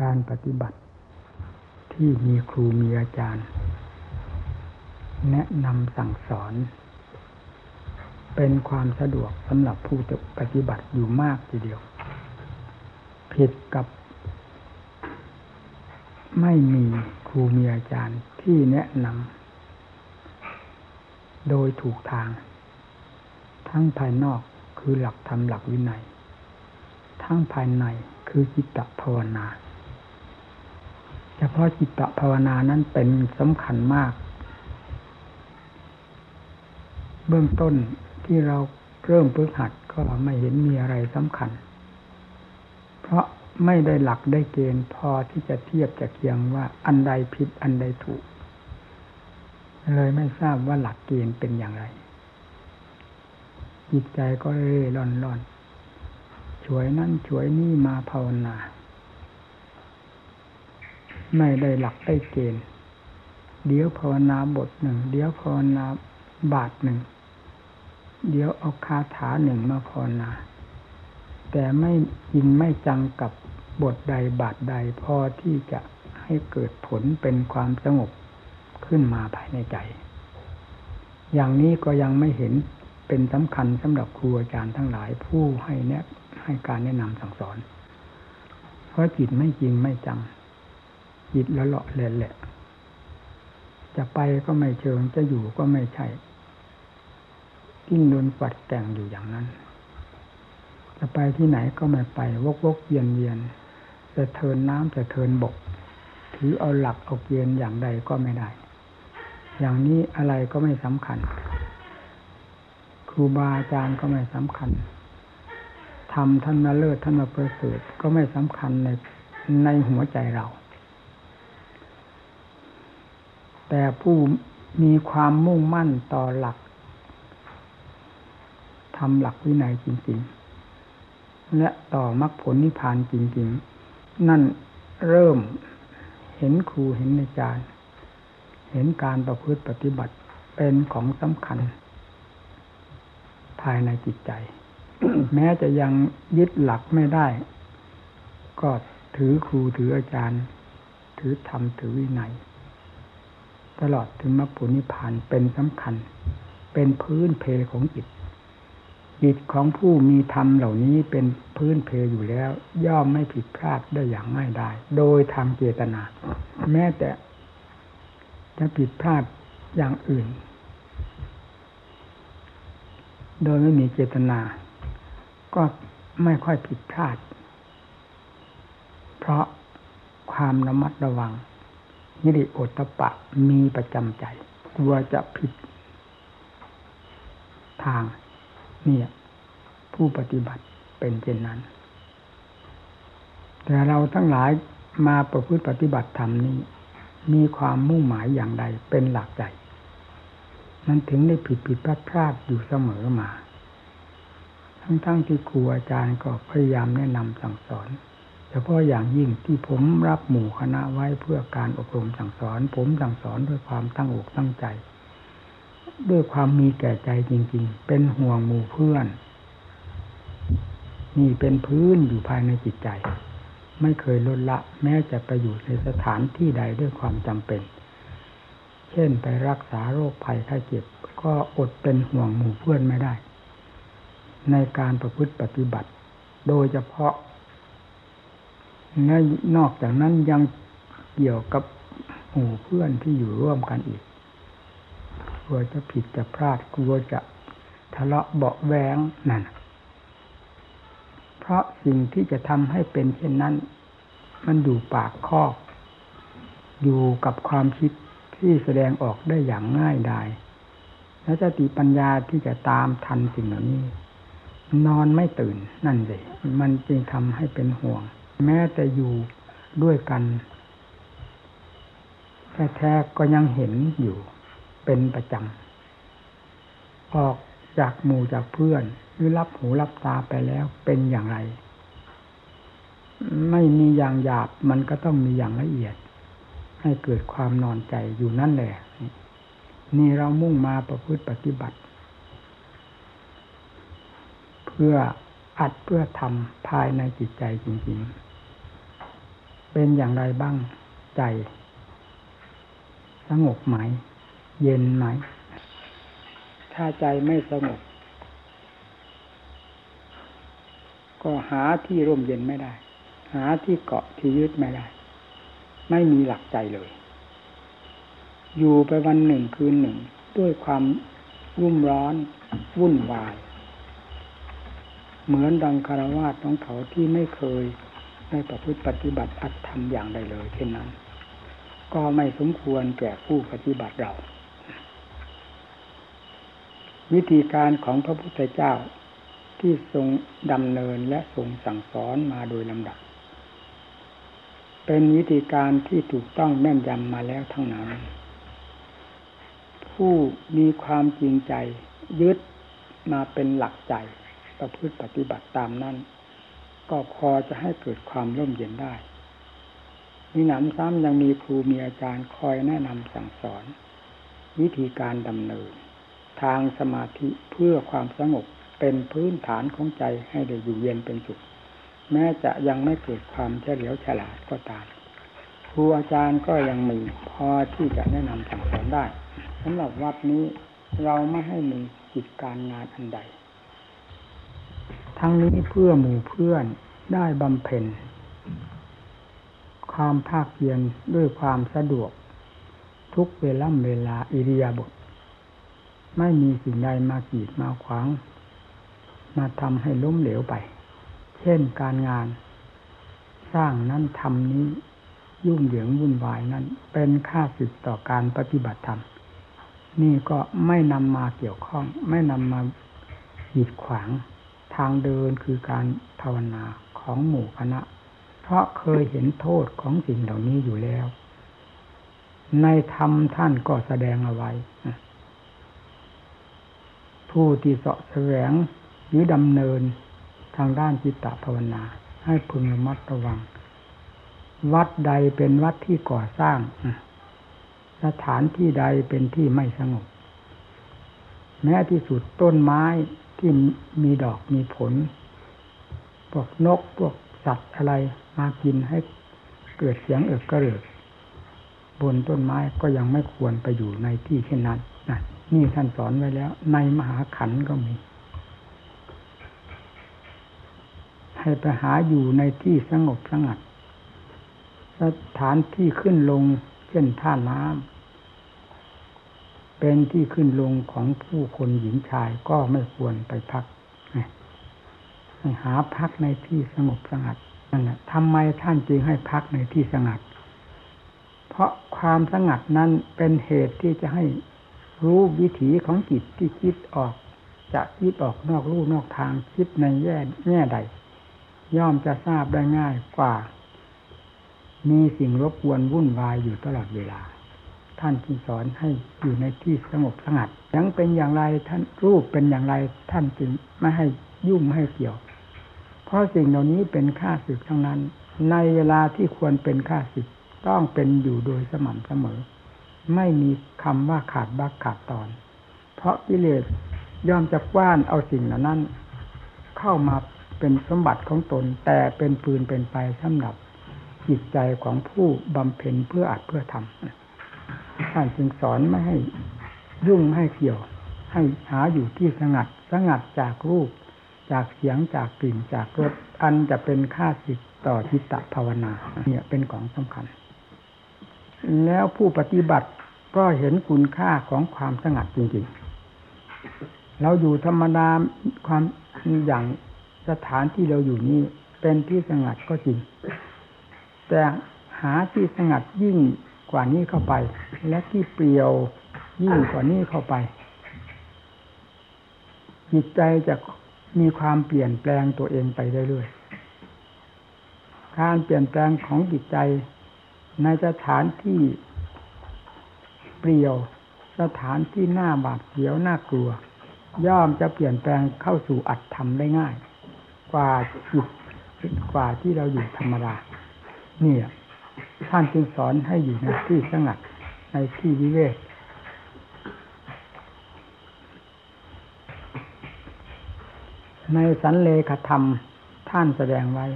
การปฏิบัติ ที่มีครูมีอาจารย์ แนะนำสั่งสอน เป็นความสะดวกสำหรับผู้จะปฏิบัติอยู่มากทีเดียว ผิดกับ ไม่มีครูมีอาจารย์ที่แนะนำโดยถูกทาง ทั้งภายนอกคือหลักธรรมหลักวินัย ทั้งภายในคือจิตตภาวนา เฉพาะจิตตภาวนานั้นเป็นสำคัญมาก เบื้องต้นที่เราเริ่มฝึกหัดก็ไม่เห็นมีอะไรสำคัญ เพราะไม่ได้หลักได้เกณฑ์พอที่จะเทียบจะเคียงว่าอันใดผิดอันใดถูก เลยไม่ทราบว่าหลักเกณฑ์เป็นอย่างไร จิตใจก็เร่ร่อนร่อนช่วยนั่นช่วยนี่มาภาวนา ไม่ได้หลักได้เกณฑ์ เดี๋ยวภาวนาบทหนึ่ง เดี๋ยวภาวนาบาทหนึ่ง เดี๋ยวเอาคาถาหนึ่งมาภาวนา แต่ไม่ยิงไม่จังกับบทใดบาทใดพอที่จะให้เกิดผลเป็นความสงบขึ้นมาภายในใจ อย่างนี้ก็ยังไม่เห็นเป็นสำคัญสำหรับครูอาจารย์ทั้งหลายผู้ให้แนะให้การแนะนำสั่งสอน เพราะจิตไม่จริงไม่จัง จิตละเลาะเละแหละจะไปก็ไม่เชิงจะอยู่ก็ไม่ใช่กิ้งโดนปัดแต่งอยู่อย่างนั้น จะไปที่ไหนก็ไม่ไป วกวกเวียนเวียนจะเทินน้ำจะเทินบก ถือเอาหลักเอาเกณฑ์อย่างใดก็ไม่ได้ อย่างนี้อะไรก็ไม่สำคัญ ครูบาอาจารย์ก็ไม่สำคัญทำท่านมาเลิศท่านมาประเสริฐก็ไม่สำคัญในในหัวใจเรา แต่ผู้มีความมุ่งมั่นต่อหลักทำหลักวินัยจริง ๆ และต่อมรรคผลนิพพานจริง ๆ นั่นเริ่มเห็นครูเห็นอาจารย์ เห็นการประพฤติปฏิบัติเป็นของสำคัญ ภายในจิตใจ แม้จะยังยึดหลักไม่ได้ ก็ถือครูถืออาจารย์ ถือธรรมถือวินัย ตลอดถึงมรรคผลนิพพานเป็นสำคัญ เป็นพื้นเพของจิตจิตของผู้มีธรรมเหล่านี้เป็นพื้นเพอยู่แล้ว ย่อมไม่ผิดพลาดได้อย่างง่ายได้โดยทางเจตนา แม้แต่จะผิดพลาดอย่างอื่น โดยไม่มีเจตนา ก็ไม่ค่อยผิดพลาด เพราะความระมัดระวัง นิริโอตปะมีประจำใจ กลัวจะผิดทางเนี่ยผู้ปฏิบัติเป็นเช่นนั้น แต่เราทั้งหลายมาประพฤติปฏิบัติธรรมนี้ มีความมุ่งหมายอย่างใดเป็นหลักใจนั้นถึงได้ผิดผิดพลาดพลาดอยู่เสมอมา ทั้งๆทที่ครูอาจารย์ก็พยายามแนะนำสั่งสอน เฉพาะอย่างยิ่งที่ผมรับหมู่คณะไว้เพื่อการอบรมสั่งสอน ผมสั่งสอนด้วยความตั้งอกตั้งใจ ด้วยความมีแก่ใจจริง ๆ เป็นห่วงหมู่เพื่อน นี่เป็นพื้นอยู่ภายในจิตใจ ไม่เคยลดละ แม้จะไปอยู่ในสถานที่ใดด้วยความจำเป็น เช่นไปรักษาโรคภัยไข้เจ็บ ก็อดเป็นห่วงหมู่เพื่อนไม่ได้ ในการประพฤติปฏิบัติ โดยเฉพาะ และนอกจากนั้นยังเกี่ยวกับหมู่เพื่อนที่อยู่ร่วมกันอีกกลัวจะผิดจะพลาดกลัวจะทะเลาะเบาแวงนั่นเพราะสิ่งที่จะทำให้เป็นเช่นนั้น มันอยู่ปากคอกอยู่กับความคิดที่แสดงออกได้อย่างง่ายดายและสติปัญญาที่จะตามทันสิ่งเหล่านี้ นอนไม่ตื่นนั่นเลยมันจึงทำให้เป็นห่วง แม้แต่อยู่ด้วยกันแท้ๆก็ยังเห็นอยู่เป็นประจำออกจากหมู่จากเพื่อนหรือรับหูรับตาไปแล้วเป็นอย่างไร ไม่มีอย่างหยาบมันก็ต้องมีอย่างละเอียด ให้เกิดความนอนใจอยู่นั่นแหละนี่เรามุ่งมาประพฤติปฏิบัติ เพื่ออัดเพื่อทำภายในจิตใจจริง ๆ เป็นอย่างไรบ้างใจ สงบไหม เย็นไหม ถ้าใจไม่สงบ ก็หาที่ร่มเย็นไม่ได้ หาที่เกาะที่ยึดไม่ได้ ไม่มีหลักใจเลย อยู่ไปวันหนึ่งคืนหนึ่ง ด้วยความรุ่มร้อน วุ่นวาย เหมือนดังคารวาสของเขาที่ไม่เคย ได้ประพฤติปฏิบัติอัตธรรมอย่างใดเลยเช่นนั้น ก็ไม่สมควรแก่ผู้ปฏิบัติเรา วิธีการของพระพุทธเจ้าที่ทรงดำเนินและทรงสั่งสอนมาโดยลำดับ เป็นวิธีการที่ถูกต้องแม่นยำมาแล้วทั้งนั้น ผู้มีความจริงใจยึดมาเป็นหลักใจประพฤติปฏิบัติตามนั้น ก็พอจะให้เกิดความร่มเย็นได้มีหนำซ้ำยังมีครูมีอาจารย์คอยแนะนำสั่งสอน วิธีการดำเนิน ทางสมาธิเพื่อความสงบเป็นพื้นฐานของใจให้ได้อยู่เย็นเป็นสุข แม้จะยังไม่เกิดความเฉลียวฉลาดก็ตามครูอาจารย์ก็ยังมีพอที่จะแนะนำสั่งสอนได้สำหรับวัดนี้เราไม่ให้มีกิจการงานอันใด ทั้งนี้เพื่อหมู่เพื่อนได้บำเพ็ญ ความภาคเพียรด้วยความสะดวก ทุกเวล่ำเวลาอิริยาบถไม่มีสิ่งใดมากีดมาขวาง มาทำให้ล้มเหลวไป เช่นการงาน สร้างนั้นทำนี้ ยุ่งเหยิงวุ่นวายนั้น เป็นค่าสิทธิ์ต่อการปฏิบัติธรรมนี่ก็ไม่นำมาเกี่ยวข้อง ไม่นำมาหีดขวาง ทางเดินคือการภาวนาของหมู่คณะ เพราะเคยเห็นโทษของสิ่งเหล่านี้อยู่แล้ว ในธรรมท่านก็แสดงเอาไว้ ผู้ที่เสาะแสวงหรือดำเนินทางด้านจิตตภาวนา ให้พึงระมัดระวัง วัดใดเป็นวัดที่ก่อสร้าง สถานที่ใดเป็นที่ไม่สงบ แม้ที่สุดต้นไม้ ที่มีดอกมีผลพวกนกพวกสัตว์อะไรมากินให้เกิดเสียงเอิบกระเริกบนต้นไม้ก็ยังไม่ควรไปอยู่ในที่เช่นนั้นนะนี่ท่านสอนไว้แล้ว ในมหาขันก็มี ให้ไปหาอยู่ในที่สงบสงัดสถานที่ขึ้นลงเช่นท่าน้ำ เป็นที่ขึ้นลงของผู้คนหญิงชายก็ไม่ควรไปพักให้หาพักในที่สงบสงัดนั่นแหละทำไมท่านจึงให้พักในที่สงัด เพราะความสงัดนั้นเป็นเหตุที่จะให้รู้วิถีของจิตที่คิดออกจะคิดออกนอกรูนอกทางคิดในแง่แง่ใด ย่อมจะทราบได้ง่ายกว่า มีสิ่งรบกวนวุ่นวายอยู่ตลอดเวลา ท่านจึงสอนให้อยู่ในที่สงบสงัดยังเป็นอย่างไรท่านรูปเป็นอย่างไรท่านจึงไม่ให้ยุ่งไม่ให้เกี่ยว เพราะสิ่งเหล่านี้เป็นค่าศึกทั้งนั้น ในเวลาที่ควรเป็นค่าศึกต้องเป็นอยู่โดยสม่ำเสมอ ไม่มีคำว่าขาดบักขาดตอน เพราะกิเลสย่อมจะกว้านเอาสิ่งเหล่านั้น เข้ามาเป็นสมบัติของตนแต่เป็นปืนเป็นไปสำหรับจิตใจของผู้บำเพ็ญเพื่ออัดเพื่อทำ ท่านจึงสอนไม่ให้ยุ่งไม่ให้เกี่ยว ให้หาอยู่ที่สงัด สงัดจากรูป จากเสียงจากกลิ่นจากรสอันจะเป็นค่าสิทธิ์ต่อจิตตภาวนาเนี่ยเป็นของสำคัญ แล้วผู้ปฏิบัติก็เห็นคุณค่าของความสงัดจริงๆ เราอยู่ธรรมดาความอย่างสถานที่เราอยู่นี้เป็นที่สงัดก็จริง แต่หาที่สงัดยิ่ง กว่านี้เข้าไป และที่เปลี่ยวยิ่งกว่านี้เข้าไป จิตใจจะมีความเปลี่ยนแปลงตัวเองไปเรื่อยๆการเปลี่ยนแปลงของจิตใจ ในสถานที่เปลี่ยว สถานที่หน้าบาดเสียวน่ากลัว ย่อมจะเปลี่ยนแปลงเข้าสู่อัตธรรมได้ง่าย กว่าจิตกว่าที่เราอยู่ธรรมดาเนี่ย ท่านจึงสอนให้อยู่ในที่สงัดในที่วิเวกในสันเลขธรรมท่านแสดงไว้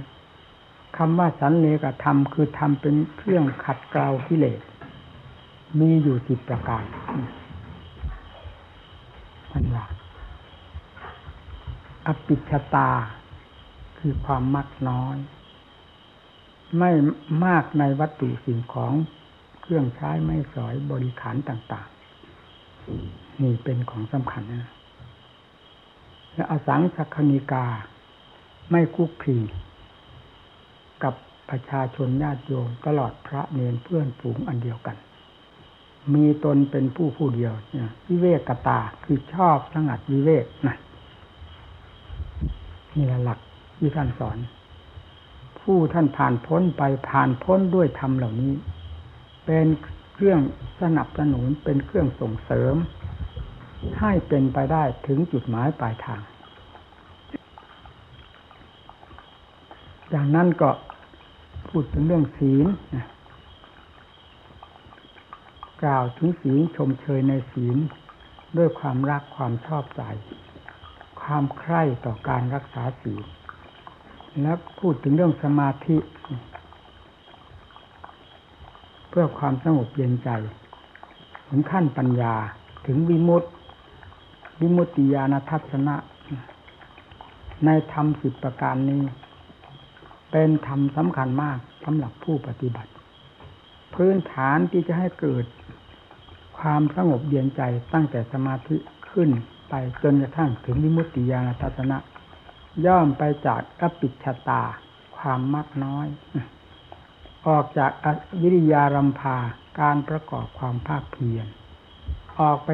คำว่าสันเลกธรรมคือทำเป็นเครื่องขัดเกลากิเลสมีอยู่สิบประการอันว่าอปิชตาคือความมักน้อย ไม่มากในวัตถุสิ่งของเครื่องใช้ไม่สอยบริขารต่าง ๆ นี่เป็นของสำคัญนะและอสังสักนิกา ไม่คุกคีกับประชาชนญาติโยมตลอดพระเนรเพื่อนฝูงอันเดียวกัน มีตนเป็นผู้ผู้เดียวเนี่ยวิเวกกตาคือชอบสงัดวิเวกนะนี่แหละหลักที่ท่านสอน ผู้ท่านผ่านพ้นไปผ่านพ้นด้วยธรรมเหล่านี้ เป็นเครื่องสนับสนุนเป็นเครื่องส่งเสริม ให้เป็นไปได้ถึงจุดหมายปลายทางจากนั้นก็พูดถึงเรื่องศีลกล่าวถึงศีลชมเชยในศีลด้วยความรักความชอบใจ ความใคร่ต่อการรักษาศีล และพูดถึงเรื่องสมาธิ เพื่อความสงบเย็นใจ ถึงขั้นปัญญาถึงวิมุตติ วิมุตติญาณทัศนะ ในธรรมสิบประการนี้ เป็นธรรมสำคัญมากสำหรับผู้ปฏิบัติ พื้นฐานที่จะให้เกิดความสงบเย็นใจตั้งแต่สมาธิขึ้นไปจนกระทั่งถึงวิมุตติญาณทัศนะ ย่อมไปจากอปิชตา ความมักน้อย ออกจากวิริยารัมพาการประกอบความภาคเพียรออกไป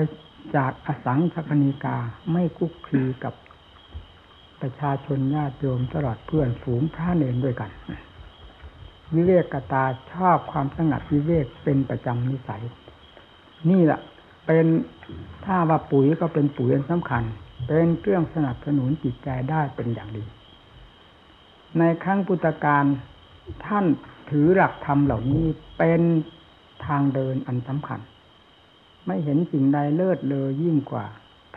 จากอสังสกนิกาไม่คุกคีกับประชาชนญาติโยมตลอดเพื่อนฝูงพระเนรด้วยกัน วิเวกกตาชอบความสงัดวิเวกเป็นประจำนิสัย นี่แหละเป็นถ้าว่าปุ๋ยก็เป็นปุ๋ยสำคัญ เป็นเครื่องสนับสนุนจิตใจได้เป็นอย่างดี ในครั้งพุทธกาลท่านถือหลักธรรมเหล่านี้เป็นทางเดินอันสำคัญ ไม่เห็นสิ่งใดเลิศเลอยิ่งกว่า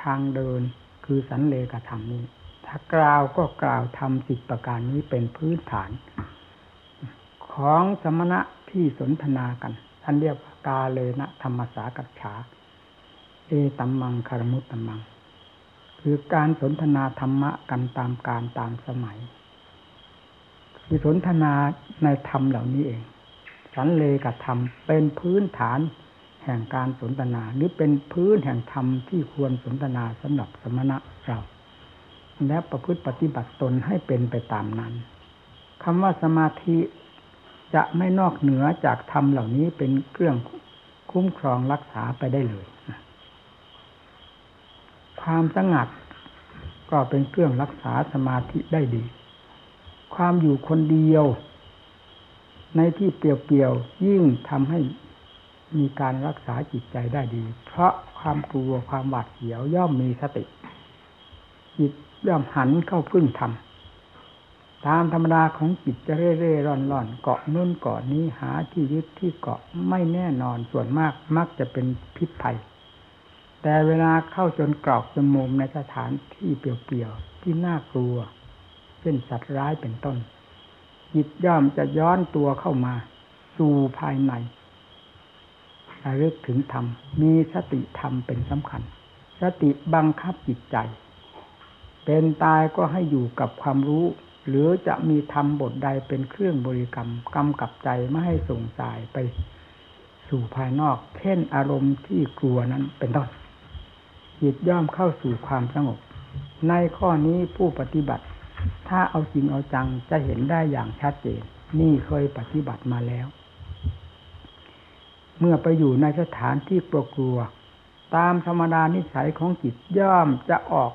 ทางเดินคือสันเลกธรรมนี้ ถ้ากล่าวก็กล่าวทำสิบประการนี้เป็นพื้นฐาน ของสมณะที่สนทนากัน ท่านเรียกกาเลนะธรรมสากัจฉา เอตัมมังคารมุตตัมมัง คือการสนทนาธรรมะกันตามการตามสมัย คือสนทนาในธรรมเหล่านี้เอง สันเลกับธรรมเป็นพื้นฐานแห่งการสนทนา หรือเป็นพื้นแห่งธรรมที่ควรสนทนาสำหรับสมณะเรา และประพฤติปฏิบัติตนให้เป็นไปตามนั้นคำว่าสมาธิจะไม่นอกเหนือจากธรรมเหล่านี้เป็นเครื่องคุ้มครองรักษาไปได้เลย ความสงัด ก็เป็นเครื่องรักษาสมาธิได้ดี ความอยู่คนเดียว ในที่เปลี่ยวๆยิ่งทำให้มีการรักษาจิตใจได้ดี เพราะความกลัวความหวาดเสียวย่อมมีสติ จิตย่อมหันเข้าพึ่งธรรมตามธรรมดาของจิตจะเร่เร่ร่อนร่อนเกาะนุ่นเกาะนี้หาที่ยึดที่เกาะไม่แน่นอนส่วนมากมักจะเป็นพิษภัย แต่เวลาเข้าจนกรอกจมุมในสถานที่เปลี่ยวๆที่น่ากลัวเช่นสัตว์ร้ายเป็นต้นจิตย่อมจะย้อนตัวเข้ามา สู่ภายในระลึกถึงธรรม มีสติธรรมเป็นสำคัญ สติบังคับจิตใจ เป็นตายก็ให้อยู่กับความรู้ หรือจะมีธรรมบทใดเป็นเครื่องบริกรรมกำกับใจไม่ให้ส่งสายไป สู่ภายนอก เช่นอารมณ์ที่กลัวนั้นเป็นต้น จิตย่อมเข้าสู่ความสงบ ในข้อนี้ผู้ปฏิบัติ ถ้าเอาจริงเอาจังจะเห็นได้อย่างชัดเจน นี่เคยปฏิบัติมาแล้ว เมื่อไปอยู่ในสถานที่กลัวกลัว ตามธรรมดานิสัยของจิตย่อมจะออก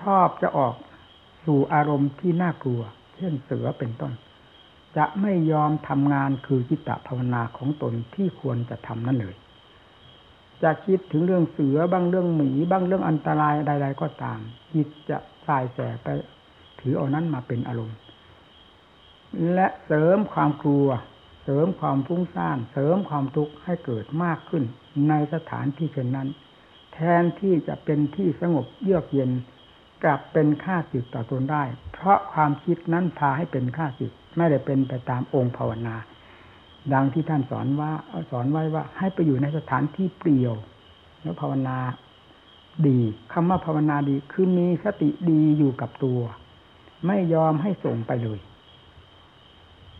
ชอบจะออกสู่อารมณ์ที่น่ากลัว เช่นเสือเป็นต้น จะไม่ยอมทำงานคือจิตตภาวนาของตนที่ควรจะทำนั่นเลย จะคิดถึงเรื่องเสือบางเรื่องหมีบางเรื่องอันตรายใด ๆ ก็ตามจิตจะสายแสไปถือเอานั้นมาเป็นอารมณ์ และเสริมความกลัว เสริมความฟุ้งซ่าน เสริมความทุกข์ให้เกิดมากขึ้น ในสถานที่เช่นนั้น แทนที่จะเป็นที่สงบเยือกเย็นกลับเป็นค่าศึกต่อตนได้ เพราะความคิดนั้นพาให้เป็นค่าศึกไม่ได้เป็นไปตามองค์ภาวนา ดังที่ท่านสอนว่าสอนไว้ว่า ให้ไปอยู่ในสถานที่เปลี่ยว แล้วภาวนาดีคำว่าภาวนาดีคือมีสติดีอยู่กับตัว ไม่ยอมให้ส่งไปเลย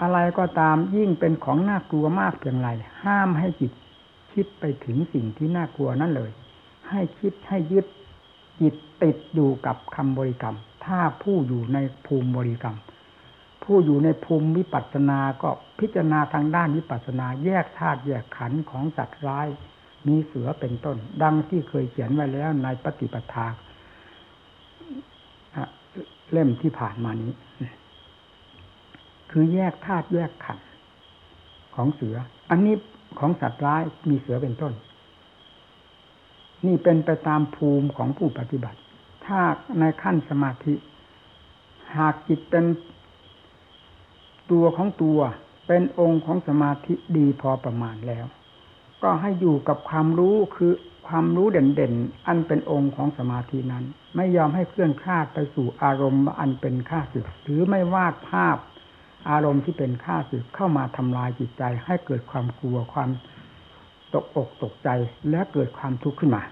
อะไรก็ตามยิ่งเป็นของน่ากลัวมากเพียงไรห้ามให้จิตคิดไปถึงสิ่งที่น่ากลัวนั่นเลย ให้คิดให้ยึดจิตติดอยู่กับคำบริกรรม ถ้าผู้อยู่ในภูมิบริกรรม ผู้อยู่ในภูมิวิปัสสนาก็พิจารณาทางด้านวิปัสสนาแยกธาตุแยกขันธ์ของสัตว์ร้าย มีเสือเป็นต้น ดังที่เคยเขียนไว้แล้วในปฏิปทาเล่มที่ผ่านมานี้ คือแยกธาตุแยกขันธ์ของเสือ อันนี้ของสัตว์ร้ายมีเสือเป็นต้น นี่เป็นไปตามภูมิของผู้ปฏิบัติ ถ้าในขั้นสมาธิ หากจิตเป็น ตัวของตัวเป็นองค์ของสมาธิดีพอประมาณแล้ว ก็ให้อยู่กับความรู้คือความรู้เด่นๆ อันเป็นองค์ของสมาธินั้น ไม่ยอมให้เคลื่อนคลาดไปสู่อารมณ์อันเป็นข้าศึกหรือไม่วาดภาพ อารมณ์ที่เป็นข้าศึกเข้ามาทำลายจิตใจ ให้เกิดความกลัวความตกอกตกใจและเกิดความทุกข์ขึ้นมา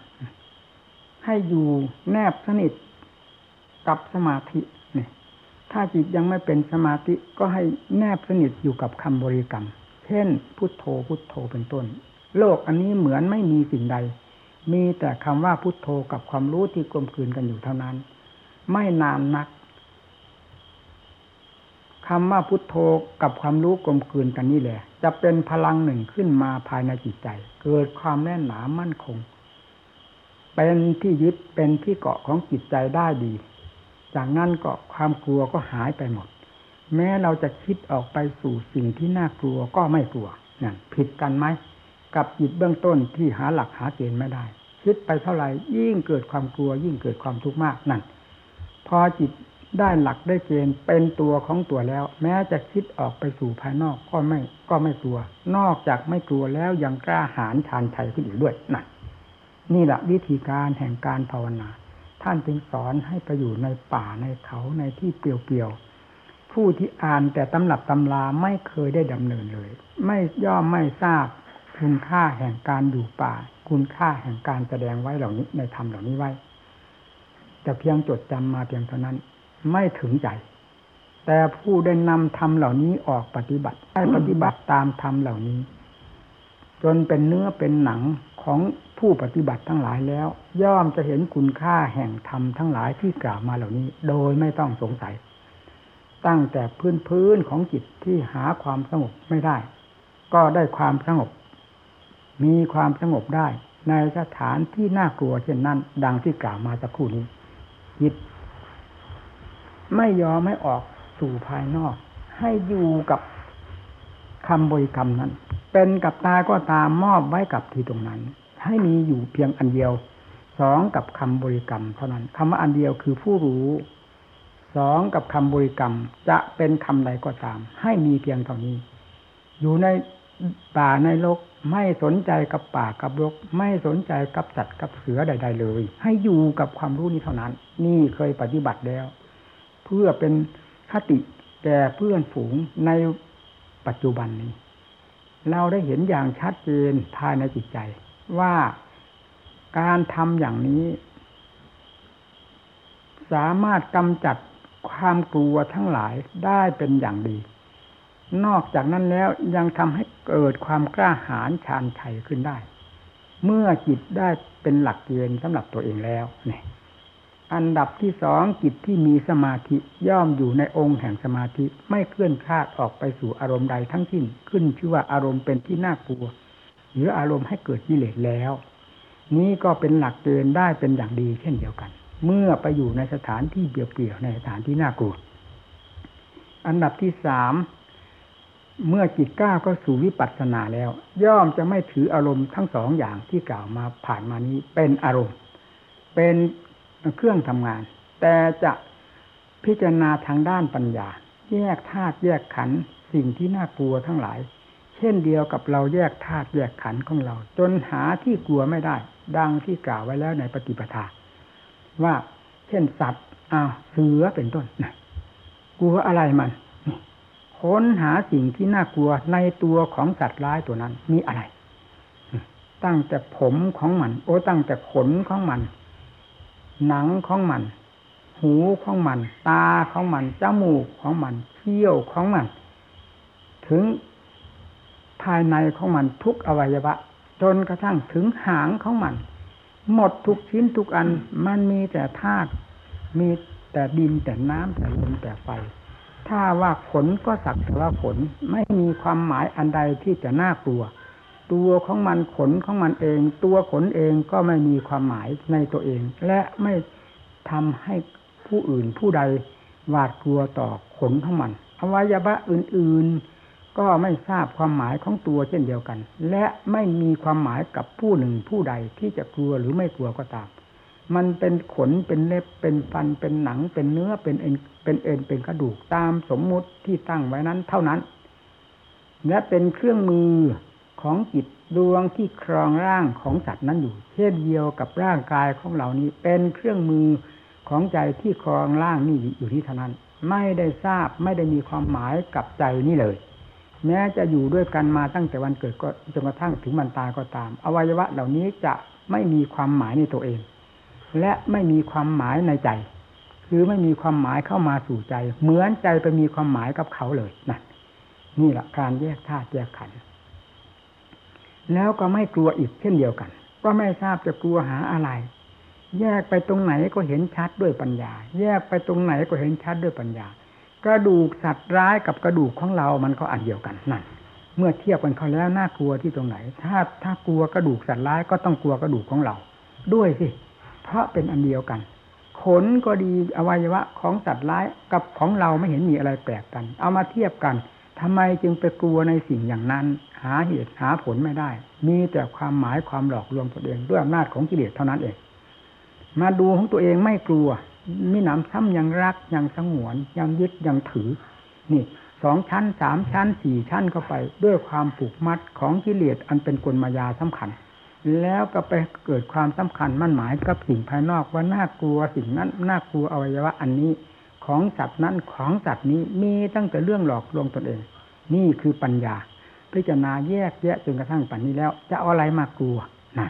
ให้อยู่แนบสนิทกับสมาธิ ถ้าจิตยังไม่เป็นสมาธิก็ให้แนบสนิทอยู่กับคำบริกรรม เช่น พุทโธพุทโธเป็นต้น โลกอันนี้เหมือนไม่มีสิ่งใด มีแต่คำว่าพุทโธกับความรู้ที่กลมกลืนกันอยู่เท่านั้น ไม่นานนักคำว่าพุทโธกับความรู้กลมกลืนกันนี่แหละ จะเป็นพลังหนึ่งขึ้นมาภายในจิตใจ เกิดความแน่นหนามั่นคง เป็นที่ยึดเป็นที่เกาะของจิตใจได้ดี จากนั้นก็ความกลัวก็หายไปหมด แม้เราจะคิดออกไปสู่สิ่งที่น่ากลัวก็ไม่กลัวนั่นผิดกันไหมกับจิตเบื้องต้นที่หาหลักหาเกณฑ์ไม่ได้ คิดไปเท่าไหร่ยิ่งเกิดความกลัว ยิ่งเกิดความทุกข์มากนั่นพอจิตได้หลักได้เกณฑ์เป็นตัวของตัวแล้ว แม้จะคิดออกไปสู่ภายนอกก็ไม่ก็ไม่กลัว นอกจากไม่กลัวแล้วยังกล้าหาญชานชัยขึ้นอีกด้วยนั่นนี่แหละวิธีการแห่งการภาวนา ท่านจึงสอนให้ไปอยู่ในป่าในเขาในที่เปลี่ยวๆ ผู้ที่อ่านแต่ตำรับตำราไม่เคยได้ดำเนินเลย ไม่ย่อมไม่ทราบคุณค่าแห่งการอยู่ป่า คุณค่าแห่งการแสดงไว้เหล่านี้ในธรรมเหล่านี้ไว้ แต่เพียงจดจำมาเพียงเท่านั้น ไม่ถึงใจแต่ผู้ได้นำธรรมเหล่านี้ออกปฏิบัติให้ปฏิบัติตามธรรมเหล่านี้ จนเป็นเนื้อเป็นหนังของผู้ปฏิบัติทั้งหลายแล้ว ย่อมจะเห็นคุณค่าแห่งธรรมทั้งหลายที่กล่าวมาเหล่านี้ โดยไม่ต้องสงสัย ตั้งแต่พื้นพื้นของจิตที่หาความสงบไม่ได้ ก็ได้ความสงบ มีความสงบได้ ในสถานที่น่ากลัวเช่นนั้น ดังที่กล่าวมาสักครู่นี้ จิต ไม่ยอมให้ออกสู่ภายนอก ให้อยู่กับ คำบริกรรมนั้น เป็นกับตาก็ตามมอบไว้กับที่ตรงนั้น ให้มีอยู่เพียงอันเดียวสองกับคำบริกรรมเท่านั้นคำว่าอันเดียวคือผู้รู้สองกับคำบริกรรมจะเป็นคำใดก็ตาม ให้มีเพียงเท่านี้ อยู่ในป่าในโลกไม่สนใจกับป่ากับโลกไม่สนใจกับสัตว์กับเสือใด ๆ เลย ให้อยู่กับความรู้นี้เท่านั้น นี่เคยปฏิบัติแล้ว เพื่อเป็นคติแก่เพื่อนฝูงใน ปัจจุบันนี้ เราได้เห็นอย่างชัดเจนภายในจิตใจ ว่าการทำอย่างนี้ สามารถกำจัดความกลัวทั้งหลายได้เป็นอย่างดี นอกจากนั้นแล้วยังทำให้เกิดความกล้าหาญชาญชัยขึ้นได้ เมื่อจิตได้เป็นหลักเกณฑ์สำหรับตัวเองแล้วเนี่ย อันดับที่สองจิตที่มีสมาธิย่อมอยู่ในองค์แห่งสมาธิไม่เคลื่อนคลาดออกไปสู่อารมณ์ใดทั้งสิ้นขึ้นชื่อว่าอารมณ์เป็นที่น่ากลัว หรืออารมณ์ให้เกิดกิเลสแล้ว นี้ก็เป็นหลักเกณฑ์ได้เป็นอย่างดีเช่นเดียวกัน เมื่อไปอยู่ในสถานที่เปี่ยวๆในสถานที่น่ากลัว อันดับที่สามเมื่อจิตกล้าก็สู่วิปัสสนาแล้ว ย่อมจะไม่ถืออารมณ์ทั้งสองอย่างที่กล่าวมาผ่านมานี้เป็นอารมณ์ เป็น เครื่องทำงาน แต่จะพิจารณาทางด้านปัญญา แยกธาตุแยกขันธ์สิ่งที่น่ากลัวทั้งหลาย เช่นเดียวกับเราแยกธาตุแยกขันธ์ของเรา จนหาที่กลัวไม่ได้ ดังที่กล่าวไว้แล้วในปฏิปทา ว่าเช่นสัตว์อ้าวเสือเป็นต้นนะกลัวอะไรมันคค้นหาสิ่งที่น่ากลัวในตัวของสัตว์ร้ายตัวนั้นมีอะไร ตั้งแต่ผมของมัน โอ้ตั้งแต่ขนของมัน หนังของมัน หูของมัน ตาของมัน จมูกของมันเขี้ยวของมัน ถึงภายในของมันทุกอวัยวะ จนกระทั่งถึงหางของมัน หมดทุกชิ้นทุกอันมันมีแต่ธาตุมีแต่ดินแต่น้ำแต่ลมแต่ไฟ ถ้าว่าขนก็สักแต่ว่าขนไม่มีความหมายอันใดที่จะน่ากลัว ตัวของมันขนของมันเอง ตัวขนเองก็ไม่มีความหมายในตัวเอง และไม่ทำให้ผู้อื่นผู้ใดหวาดกลัวต่อขนของมันอวัยวะอื่น ๆ ก็ไม่ทราบความหมายของตัวเช่นเดียวกัน และไม่มีความหมายกับผู้หนึ่งผู้ใดที่จะกลัวหรือไม่กลัวก็ตาม มันเป็นขนเป็นเล็บเป็นฟันเป็นหนัง เป็นเนื้อเป็นเอ็นเป็นเอ็นเป็นกระดูกตามสมมุติที่ตั้งไว้นั้นเท่านั้น และเป็นเครื่องมือ ของจิตดวงที่ครองร่างของสัตว์นั้นอยู่ เช่นเดียวกับร่างกายของเหล่านี้เป็นเครื่องมือของใจที่ครองร่างนี่อยู่ที่เท่านั้น ไม่ได้ทราบไม่ได้มีความหมายกับใจนี่เลย แม้จะอยู่ด้วยกันมาตั้งแต่วันเกิดก็จนกระทั่งถึงวันตายก็ตาม อวัยวะเหล่านี้จะไม่มีความหมายในตัวเอง และไม่มีความหมายในใจ คือไม่มีความหมายเข้ามาสู่ใจ เหมือนใจไปมีความหมายกับเขาเลยนะนี่แหละการแยกธาตุแยกขันธ์ แล้วก็ไม่กลัวอีกเช่นเดียวกัน ก็ไม่ทราบจะกลัวหาอะไร แยกไปตรงไหนก็เห็นชัดด้วยปัญญา แยกไปตรงไหนก็เห็นชัดด้วยปัญญากระดูกสัตว์ร้ายกับกระดูกของเรามันก็อันเดียวกันนั่นเมื่อเทียบกันเขาแล้วน่ากลัวที่ตรงไหน ถ้าถ้ากลัวกระดูกสัตว์ร้ายก็ต้องกลัวกระดูกของเรา ด้วยสิเพราะเป็นอันเดียวกัน ขนก็ดีอวัยวะของสัตว์ร้ายกับของเราไม่เห็นมีอะไรแปลกกัน เอามาเทียบกัน ทำไมจึงไปกลัวในสิ่งอย่างนั้น หาเหตุหาผลไม่ได้ มีแต่ความหมายความหลอกลวงตัวเองด้วยอำนาจของกิเลสเท่านั้นเอง มาดูของตัวเองไม่กลัวมีหนำซ้ำยังรักยังสงวนยังยึดยังถือ นี่สองชั้นสามชั้นสี่ชั้นเข้าไป ด้วยความผูกมัดของกิเลสอันเป็นกลมายาสำคัญ แล้วก็ไปเกิดความสำคัญมั่นหมายกับสิ่งภายนอกว่าน่ากลัวสิ่งนั้นน่ากลัวอวัยวะอันนี้ ของสัตว์นั้นของสัตว์นี้มีตั้งแต่เรื่องหลอกลวงตนเอง นี่คือปัญญา พิจารณาแยกแยะจนกระทั่งปัจนี้แล้ว จะเอาอะไรมากลัวนั่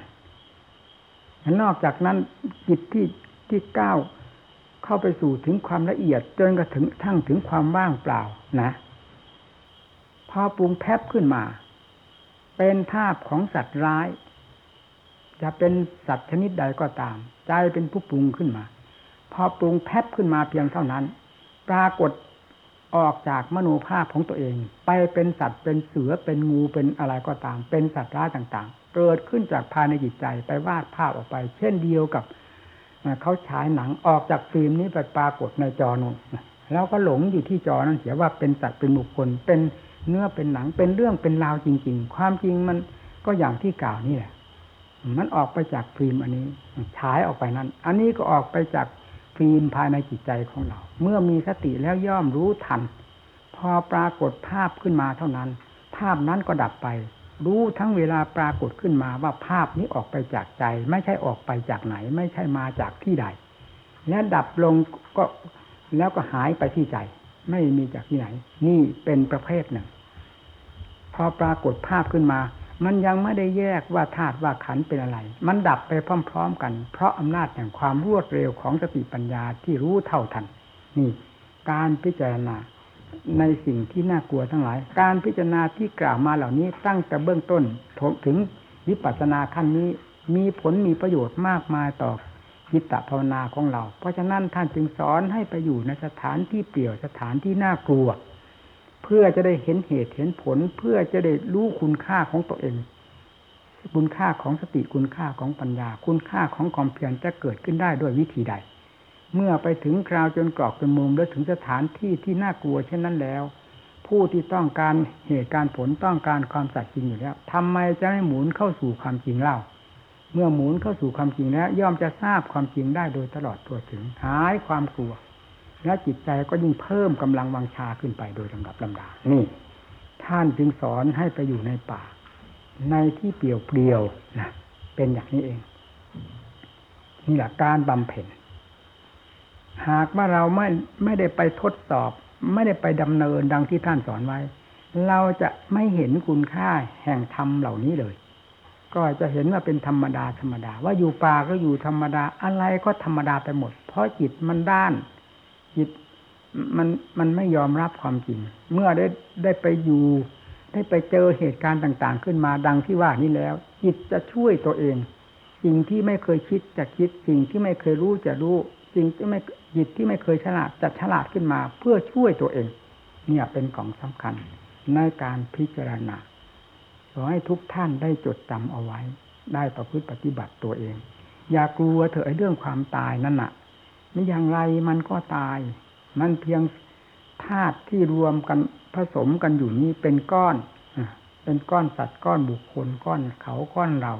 นนอกจากนั้นจิตที่ที่ก้าวเข้าไปสู่ถึงความละเอียดจนกระถึงทั้งถึงความว่างเปล่านะพอปรุงแพบขึ้นมา เป็นภาพของสัตว์ร้าย จะเป็นสัตว์ชนิดใดก็ตาม ใจเป็นผู้ปรุงขึ้นมา พอปรุงแพบขึ้นมาเพียงเท่านั้น ปรากฏออกจากมโนภาพของตัวเอง ไปเป็นสัตว์เป็นเสือเป็นงูเป็นอะไรก็ตาม เป็นสัตว์ร้ายต่างๆ เกิดขึ้นจากภายในจิตใจไปวาดภาพออกไป เช่นเดียวกับเขาฉายหนังออกจากฟิล์มนี้ไปปรากฏในจอนุ่นแล้วก็หลงอยู่ที่จอนั้นเสียว่าเป็นสัตว์เป็นบุคคล เป็นเนื้อเป็นหนังเป็นเรื่องเป็นราวจริง ๆ ความจริงมันก็อย่างที่กล่าวนี่แหละมันออกไปจากฟิล์มอันนี้ฉายออกไปนั้น อันนี้ก็ออกไปจาก ฟิล์มภายในจิตใจของเรา เมื่อมีสติแล้วย่อมรู้ทัน พอปรากฏภาพขึ้นมาเท่านั้น ภาพนั้นก็ดับไป รู้ทั้งเวลาปรากฏขึ้นมาว่าภาพนี้ออกไปจากใจ ไม่ใช่ออกไปจากไหน ไม่ใช่มาจากที่ใด และดับลงก็แล้วก็หายไปที่ใจ ไม่มีจากที่ไหน นี่เป็นประเภทหนึ่ง พอปรากฏภาพขึ้นมา มันยังไม่ได้แยกว่าธาตุว่าขันเป็นอะไร มันดับไปพร้อม ๆ กัน เพราะอำนาจแห่งความรวดเร็วของสติปัญญาที่รู้เท่าทัน นี่ การพิจารณาในสิ่งที่น่ากลัวทั้งหลาย การพิจารณาที่กล่าวมาเหล่านี้ตั้งแต่เบื้องต้นถึงวิปัสสนาขั้นนี้มีผลมีประโยชน์มากมายต่อจิตตภาวนาของเรา เพราะฉะนั้นท่านจึงสอนให้ไปอยู่ในสถานที่เปลี่ยวสถานที่น่ากลัว เพื่อจะได้เห็นเหตุเห็นผล เพื่อจะได้รู้คุณค่าของตัวเอง คุณค่าของสติคุณค่าของปัญญา คุณค่าของความเพียรจะเกิดขึ้นได้ด้วยวิธีใด เมื่อไปถึงคราวจนกรอกเป็นมุมแล้วถึงสถานที่ที่น่ากลัวเช่นนั้นแล้ว ผู้ที่ต้องการเหตุการผลต้องการความสัตย์จริงอยู่แล้วทำไมจะไม่หมุนเข้าสู่ความจริงเล่าเมื่อหมุนเข้าสู่ความจริงแล้ว ย่อมจะทราบความจริงได้โดยตลอดตัวถึงหายความกลัว และจิตใจก็ยิ่งเพิ่มกำลังวังชาขึ้นไปโดยลำดับลำดานี่ ท่านจึงสอนให้ไปอยู่ในป่า ในที่เปลี่ยวเปลี่ยวนะเป็นอย่างนี้เอง นี่แหละการบำเพ็ญหากว่าเราไม่ไม่ได้ไปทดสอบ ไม่ได้ไปดำเนินดังที่ท่านสอนไว้ เราจะไม่เห็นคุณค่าแห่งธรรมเหล่านี้เลย ก็จะเห็นว่าเป็นธรรมดาธรรมดา ว่าอยู่ป่าก็อยู่ธรรมดาอะไรก็ธรรมดาไปหมด เพราะจิตมันด้าน จิตมันมันไม่ยอมรับความจริง เมื่อได้ได้ไปอยู่ ได้ไปเจอเหตุการณ์ต่าง ๆ ขึ้นมาดังที่ว่านี้แล้ว จิตจะช่วยตัวเอง สิ่งที่ไม่เคยคิดจะคิด สิ่งที่ไม่เคยรู้จะรู้ สิ่งที่ไม่จิตที่ไม่เคยฉลาดจะฉลาดขึ้นมา เพื่อช่วยตัวเอง เนี่ยเป็นของสำคัญในการพิจารณาขอให้ทุกท่านได้จดจำเอาไว้ ได้ประพฤติปฏิบัติตัวเอง อย่ากลัวเถอะไอ้เรื่องความตายนั่นน่ะ ไม่อย่างไรมันก็ตาย มันเพียงธาตุที่รวมกันผสมกันอยู่นี้เป็นก้อนเป็นก้อนสัตว์ก้อนบุคคลก้อนเขาก้อนเรา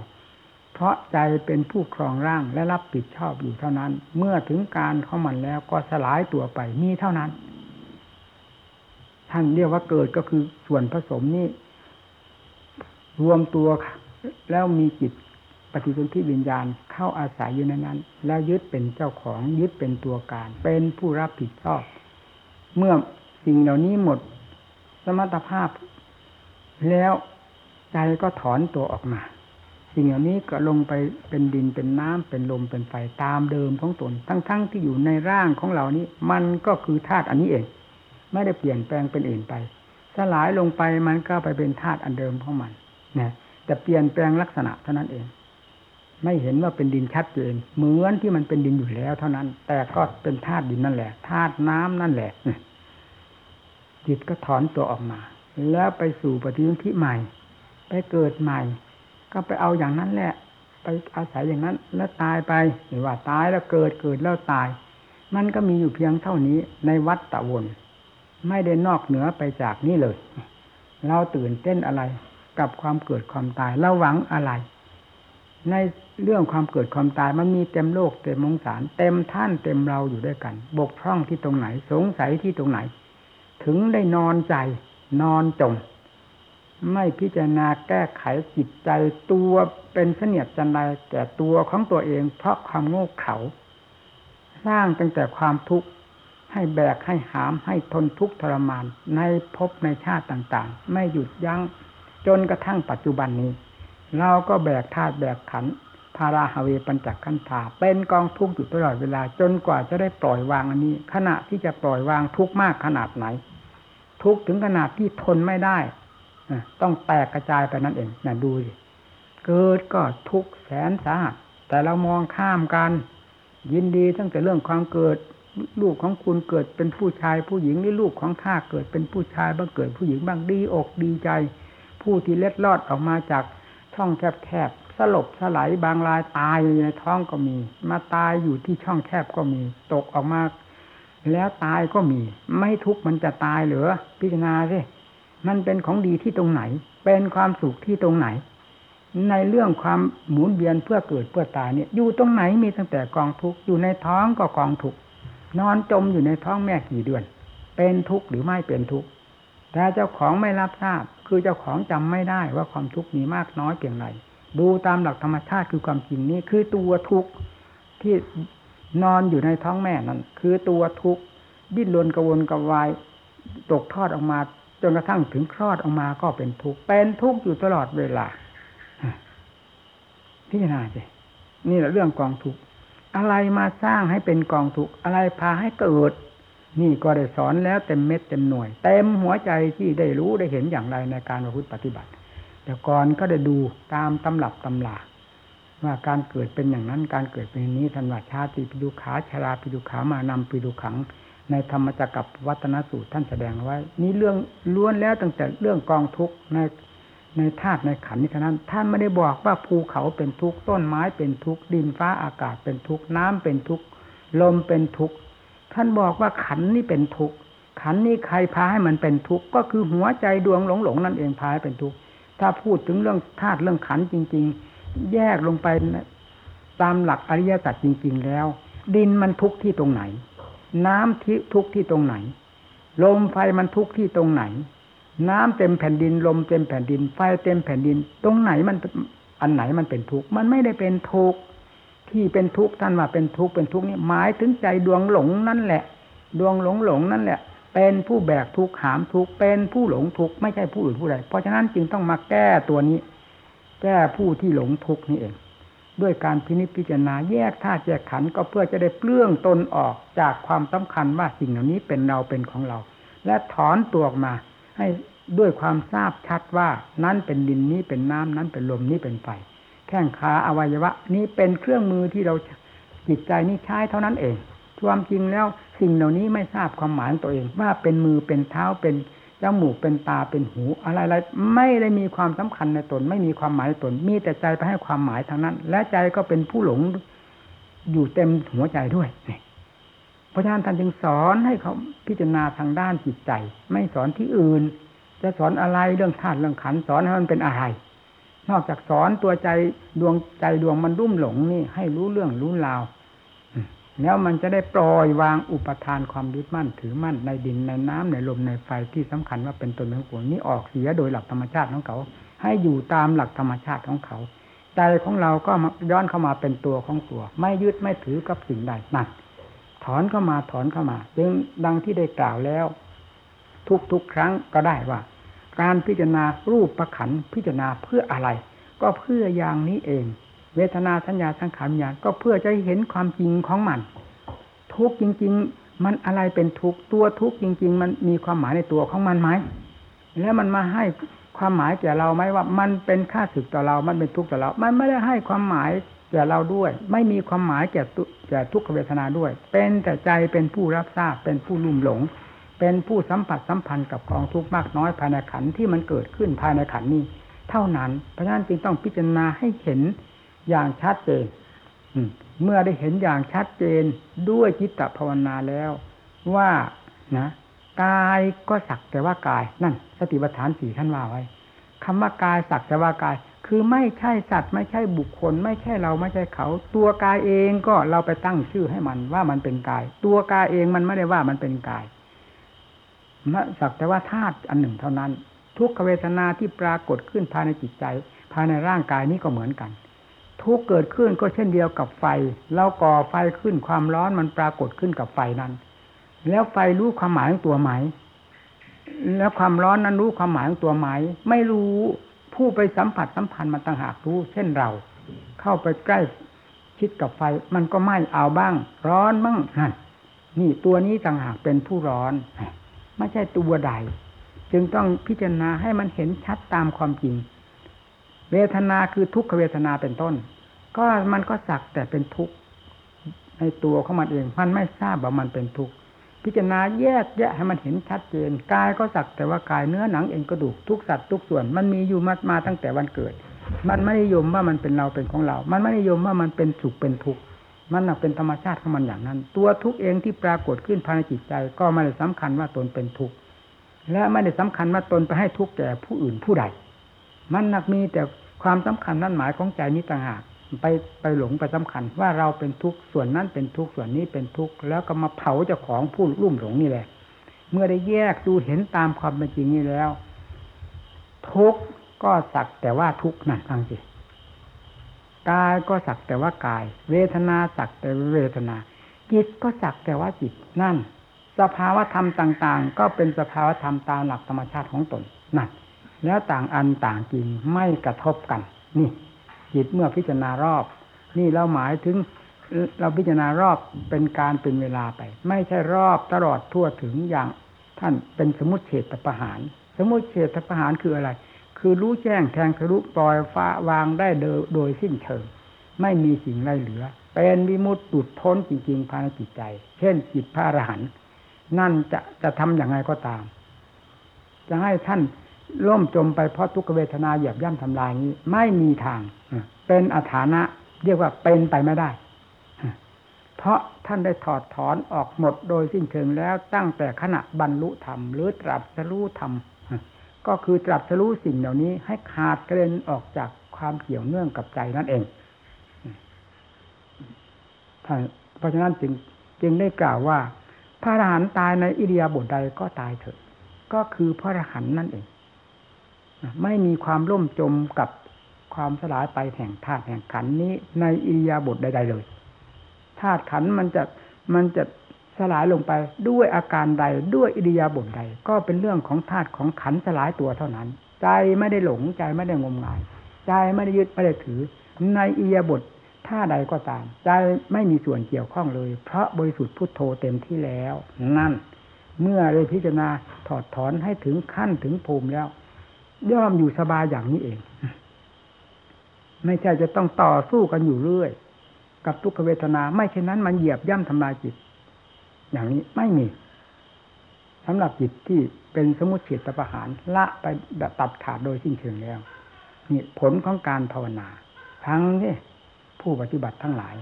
เพราะใจเป็นผู้ครองร่างและรับผิดชอบอยู่เท่านั้น เมื่อถึงการเข้ามันแล้วก็สลายตัวไปมีเท่านั้น ท่านเรียกว่าเกิดก็คือส่วนผสมนี้รวมตัวแล้วมีจิต ฏิสนธิวิญญาณเข้าอาศัยอยู่ในนั้น แล้วยึดเป็นเจ้าของยึดเป็นตัวการ เป็นผู้รับผิดชอบ เมื่อสิ่งเหล่านี้หมดสมรรถภาพ แล้วใจก็ถอนตัวออกมา สิ่งเหล่านี้ก็ลงไปเป็นดินเป็นน้ำเป็นลมเป็นไฟตามเดิมของตน ทั้งๆทที่อยู่ในร่างของเรานี้ มันก็คือธาตุอันนี้เอง ไม่ได้เปลี่ยนแปลงเป็นอื่นไปสลายลงไปมันก็ไปเป็นธาตุอันเดิมของมันนะแต่เปลี่ยนแปลงลักษณะเท่านั้นเอง ไม่เห็นว่าเป็นดินชัดเจนเหมือนที่มันเป็นดินอยู่แล้วเท่านั้น แต่ก็เป็นธาตุดินนั่นแหละธาตุน้ำนั่นแหละจิตก็ถอนตัวออกมา แล้วไปสู่ปฏิยุทธิใหม่ ไปเกิดใหม่ ก็ไปเอาอย่างนั้นแหละ ไปอาศัยอย่างนั้น แล้วตายไปหรือว่าตายแล้วเกิดเกิดแล้วตาย มันก็มีอยู่เพียงเท่านี้ในวัฏตะวนไม่ได้นอกเหนือไปจากนี้เลย เราตื่นเต้นอะไรกับความเกิดความตายเราหวังอะไร ในเรื่องความเกิดความตายมันมีเต็มโลกเต็มมงสารเต็มท่านเต็มเราอยู่ด้วยกัน บกพร่องที่ตรงไหน สงสัยที่ตรงไหน ถึงได้นอนใจ นอนจม ไม่พิจารณาแก้ไขจิตใจตัวเป็นเสนียดจันไรแก่ตัวของตัวเอง เพราะความโง่เขลาสร้างตั้งแต่ความทุกข์ให้แบกให้หามให้ทนทุกข์ทรมานในภพในชาติต่างๆ ไม่หยุดยัง้งจนกระทั่งปัจจุบันนี้ เราก็แบกธาตุแบกขันพาราฮาเวปัญจขันธาเป็นกองทุกข์อยู่ตลอดเวลาจนกว่าจะได้ปล่อยวางอันนี้ ขณะที่จะปล่อยวางทุกข์มากขนาดไหน ทุกข์ถึงขนาดที่ทนไม่ได้อะต้องแตกกระจายไปนั่นเองนะดูสิเกิดก็ทุกข์แสนสาหัสแต่เรามองข้ามกัน ยินดีตั้งแต่เรื่องความเกิดลูกของคุณเกิดเป็นผู้ชายผู้หญิงหรือลูกของข้าเกิดเป็นผู้ชายบ้างเกิดผู้หญิงบ้างดีอกดีใจ ผู้ที่เล็ดลอดออกมาจาก ช่องแคบๆสลบสลายบางรายตายอยู่ในท้องก็มี มาตายอยู่ที่ช่องแคบก็มี ตกออกมาแล้วตายก็มี ไม่ทุกข์มันจะตายเหรือพิจารณาสิมันเป็นของดีที่ตรงไหน เป็นความสุขที่ตรงไหน ในเรื่องความหมุนเวียนเพื่อเกิดเพื่อตายเนี่ย อยู่ตรงไหนมีตั้งแต่กองทุกข์อยู่ในท้องก็กองทุกข์นอนจมอยู่ในท้องแม่กี่เดือน เป็นทุกข์หรือไม่เป็นทุกข์แต่เจ้าของไม่รับทราบ คือเจ้าของจำไม่ได้ว่าความทุกข์มีมากน้อยเพียงไรดูตามหลักธรรมชาติคือความจริงนี้คือตัวทุกข์ที่นอนอยู่ในท้องแม่นั้นคือตัวทุกข์ดิ้นรนกระวนกระวายตกทอดออกมาจนกระทั่งถึงคลอดออกมาก็เป็นทุกข์เป็นทุกข์อยู่ตลอดเวลาพิจารณาสินี่แหละเรื่องกองทุกข์อะไรมาสร้างให้เป็นกองทุกข์อะไรพาให้เกิด นี่ก็ได้สอนแล้วเต็มเม็ดเต็มหน่วย เต็มหัวใจที่ได้รู้ได้เห็นอย่างไรในการประพฤติปฏิบัติ แต่ก่อนก็ได้ดูตามตำรับตำลาว่าการเกิดเป็นอย่างนั้นการเกิดเป็นนี้ทันวัชาติปิดุขาชราปิดุขามานำปิดุขัง ในธรรมจักรกับวัฒนสูตรท่านแสดงไว้ นี่เรื่องล้วนแล้วตั้งแต่เรื่องกองทุกข์ในในธาตุในขันธ์นี้เท่านั้น ท่านไม่ได้บอกว่าภูเขาเป็นทุกข์ต้นไม้เป็นทุกข์ดินฟ้าอากาศเป็นทุกข์น้ำเป็นทุกข์ลมเป็นทุกข์ ท่านบอกว่าขันนี้เป็นทุกข์ขันนี้ใครพาให้มันเป็นทุกข์ก็คือหัวใจดวงหลงหลงนั่นเองพาให้เป็นทุกข์ถ้าพูดถึงเรื่องธาตุเรื่องขันจริง ๆ แยกลงไปตามหลักอริยสัจจริง ๆ แล้ว ดินมันทุกข์ที่ตรงไหน น้ำที่ทุกข์ที่ตรงไหน ลมไฟมันทุกข์ที่ตรงไหน น้ำเต็มแผ่นดินลมเต็มแผ่นดิน ไฟเต็มแผ่นดิน ตรงไหนมันอันไหนมันเป็นทุกข์มันไม่ได้เป็นทุกข์ ที่เป็นทุกข์ท่านว่าเป็นทุกข์เป็นทุกข์นี่หมายถึงใจดวงหลงนั่นแหละ ดวงหลงหลงนั่นแหละ เป็นผู้แบกทุกข์หามทุกข์เป็นผู้หลงทุกข์ไม่ใช่ผู้อื่นผู้ใดเพราะฉะนั้นจึงต้องมาแก้ตัวนี้ แก้ผู้ที่หลงทุกข์นี่เอง ด้วยการพินิจพิจารณาแยกธาตุแยกขันธ์ก็เพื่อจะได้เปลื้องตนออกจากความสำคัญว่าสิ่งเหล่านี้เป็นเราเป็นของเรา และถอนตัวออกมา ให้ด้วยความทราบชัดว่านั้นเป็นดินนี้เป็นน้ำนั้นเป็นลมนี้เป็นไฟ แข้งขาอวัยวะ นี้เป็นเครื่องมือที่เราจิตใจนี้ใช้เท่านั้นเองความจริงแล้วสิ่งเหล่านี้ไม่ทราบความหมายตัวเอง ว่าเป็นมือเป็นเท้าเป็นจมูกเป็นตาเป็นหูอะไรๆไม่ได้มีความสำคัญในตน ไม่มีความหมายตน มีแต่ใจไปให้ความหมายทางนั้น และใจก็เป็นผู้หลงอยู่เต็มหัวใจด้วยเพราะฉะนั้นท่านจึงสอนให้เขาพิจารณาทางด้านจิตใจ ไม่สอนที่อื่น จะสอนอะไรเรื่องธาตุเรื่องขันสอนให้มันเป็นอะไร นอกจากสอนตัวใจดวงใจดวงมันรุ่มหลงนี่ ให้รู้เรื่องรู้ราวแล้วมันจะได้ปล่อยวางอุปทานความยึดมั่นถือมั่นในดินในน้ำในลมในไฟที่สำคัญว่าเป็นตนเป็นของนี้ออกเสียโดยหลักธรรมชาติของเขา ให้อยู่ตามหลักธรรมชาติของเขา ใจของเราก็ย้อนเข้ามาเป็นตัวของตัว ไม่ยึดไม่ถือกับสิ่งใดนั่นถอนเข้ามาถอนเข้ามา จึงดังที่ได้กล่าวแล้ว ทุกๆครั้งก็ได้ว่า การพิจารณารูปประขันพิจารณาเพื่ออะไร ก็เพื่ออย่างนี้เอง เวทนาสัญญาสังขารญญาณก็เพื่อจะเห็นความจริงของมัน ทุกจริง ๆ มันอะไรเป็นทุกตัวทุกจริง ๆ มันมีความหมายในตัวของมันไหมแล้วมันมาให้ความหมายแก่เราไหมว่า มันเป็นค่าสึกต่อเรา มันเป็นทุกข์ต่อเรา มันไม่ได้ให้ความหมายแก่เราด้วย ไม่มีความหมายแก่แก่ทุกขเวทนาด้วย เป็นแต่ใจเป็นผู้รับทราบเป็นผู้ลุ่มหลง เป็นผู้สัมผัสสัมพันธ์กับกองทุกข์มากน้อยภายในขันที่มันเกิดขึ้นภายในขันนี้ เท่านั้น เพราะฉะนั้นจึงต้องพิจารณาให้เห็นอย่างชัดเจนเมื่อได้เห็นอย่างชัดเจนด้วยจิตตภาวนาแล้ว ว่านะกายก็สักแต่ว่ากายนั่น สติปัฏฐานสี่ท่านว่าไว้คำว่ากายสักแต่ว่ากาย คือไม่ใช่สัตว์ไม่ใช่บุคคล ไม่ใช่เราไม่ใช่เขา ตัวกายเองก็เราไปตั้งชื่อให้มันว่ามันเป็นกาย ตัวกายเองมันไม่ได้ว่ามันเป็นกาย สักแต่ว่าธาตุอันหนึ่งเท่านั้น ทุกขเวทนาที่ปรากฏขึ้นภายในจิตใจ ภายในร่างกายนี้ก็เหมือนกัน ทุกเกิดขึ้นก็เช่นเดียวกับไฟ เราก่อไฟขึ้นความร้อนมันปรากฏขึ้นกับไฟนั้น แล้วไฟรู้ความหมายของตัวไหม แล้วความร้อนนั้นรู้ความหมายของตัวไหม ไม่รู้ผู้ไปสัมผัสสัมพันธ์มันต่างหากรู้ เช่นเรา เข้าไปใกล้ชิดกับไฟ มันก็ไหม้เอาบ้าง ร้อนบ้างนั่นนี่ตัวนี้ต่างหากเป็นผู้ร้อน ไม่ใช่ตัวใด จึงต้องพิจารณาให้มันเห็นชัดตามความจริง เวทนาคือทุกขเวทนาเป็นต้น ก็มันก็สักแต่เป็นทุกข์ในตัวของมันเอง มันไม่ทราบว่ามันเป็นทุกข์พิจารณาแยกแยะให้มันเห็นชัดเจนกายก็สักแต่ว่ากายเนื้อหนังเอ็นกระดูกทุกสัตว์ทุกส่วน มันมีอยู่มามาตั้งแต่วันเกิด มันไม่นิยมว่ามันเป็นเราเป็นของเรา มันไม่นิยมว่ามันเป็นสุขเป็นทุกข์ มันนักเป็นธรรมชาติของมันอย่างนั้น ตัวทุกเองที่ปรากฏขึ้นภายในจิตใจ ก็ไม่ได้สำคัญว่าตนเป็นทุกข์และไม่ได้สำคัญว่าตนไปให้ทุกข์แก่ผู้อื่นผู้ใด มันนักมีแต่ความสำคัญนั่นหมายของใจนี้ต่างหากไปไปหลงไปสำคัญว่าเราเป็นทุกข์ส่วนนั้นเป็นทุกข์ส่วนนี้เป็นทุกข์แล้วก็มาเผาเจ้าของผู้รุ่มหลงนี่แหละ เมื่อได้แยกดูเห็นตามความเป็นจริงนี้แล้ว ทุกข์ก็สักแต่ว่าทุกข์นั่นฟังสิ กายก็สักแต่ว่ากาย เวทนาสักแต่เวทนา จิตก็สักแต่ว่าจิตนั่น สภาวธรรมต่างๆ ก็เป็นสภาวธรรมตามหลักธรรมชาติของตนนั่นแล้วต่างอันต่างจริงไม่กระทบกัน นี่จิตเมื่อพิจารณารอบ นี่เราหมายถึงเราพิจารณารอบเป็นการเป็นเวลาไป ไม่ใช่รอบตลอดทั่วถึงอย่างท่านเป็นสมุติเฉตประหาร สมุติเฉตประหารคืออะไร คือรู้แจ้งแทงทะลุปล่อยฟ้าวางได้โดยสิ้นเชิง ไม่มีสิ่งไรเหลือ เป็นวิมุตติุดพ้นจริงๆภายในจิตใจ เช่นจิตพระอรหันต์นั่นจะจะทำอย่างไรก็ตาม จะให้ท่านล่มจมไปเพราะทุกขเวทนาเหยียบย่ำทำลายนี้ ไม่มีทาง เป็นอาถานะ เรียกว่าเป็นไปไม่ได้ เพราะท่านได้ถอดถอนออกหมดโดยสิ้นเชิงแล้วตั้งแต่ขณะบรรลุธรรมหรือตรัสรู้ธรรม ก็คือตรัสรู้สิ่งเหล่านี้ให้ขาดกระเด็นออกจากความเกี่ยวเนื่องกับใจนั่นเองเพราะฉะนั้นจึงจึงได้กล่าวว่า พระอรหันต์ตายในอิริยาบถใดก็ตายเถอะ ก็คือพระอรหันต์นั่นเอง ไม่มีความล่มจมกับความสลายไปแห่งธาตุแห่งขันนี้ในอิริยาบถใด ๆ เลยธาตุขันมันจะมันจะ สลายลงไปด้วยอาการใดด้วยอิริยาบถใด ก็เป็นเรื่องของธาตุของขันสลายตัวเท่านั้น ใจไม่ได้หลงใจไม่ได้งมงาย ใจไม่ได้ยึดไม่ได้ถือ ในอิริยาบถท่าใดก็ตาม ใจไม่มีส่วนเกี่ยวข้องเลย เพราะบริสุทธิ์พุทโธเต็มที่แล้ว นั่น เมื่อเลยพิจารณาถอดถอนให้ถึงขั้นถึงภูมิแล้ว ย่อมอยู่สบายอย่างนี้เอง ไม่ใช่จะต้องต่อสู้กันอยู่เรื่อย กับทุกขเวทนา ไม่เช่นนั้นมันเหยียบย่ำทำลายจิต อย่างนี้ไม่มีสำหรับจิตที่เป็นสมุทเฉตประหารละไปแบบตัดขาดโดยสิ้นเชิงแล้วนี่ผลของการภาวนา ทั้งนี่ผู้ปฏิบัติทั้งหลาย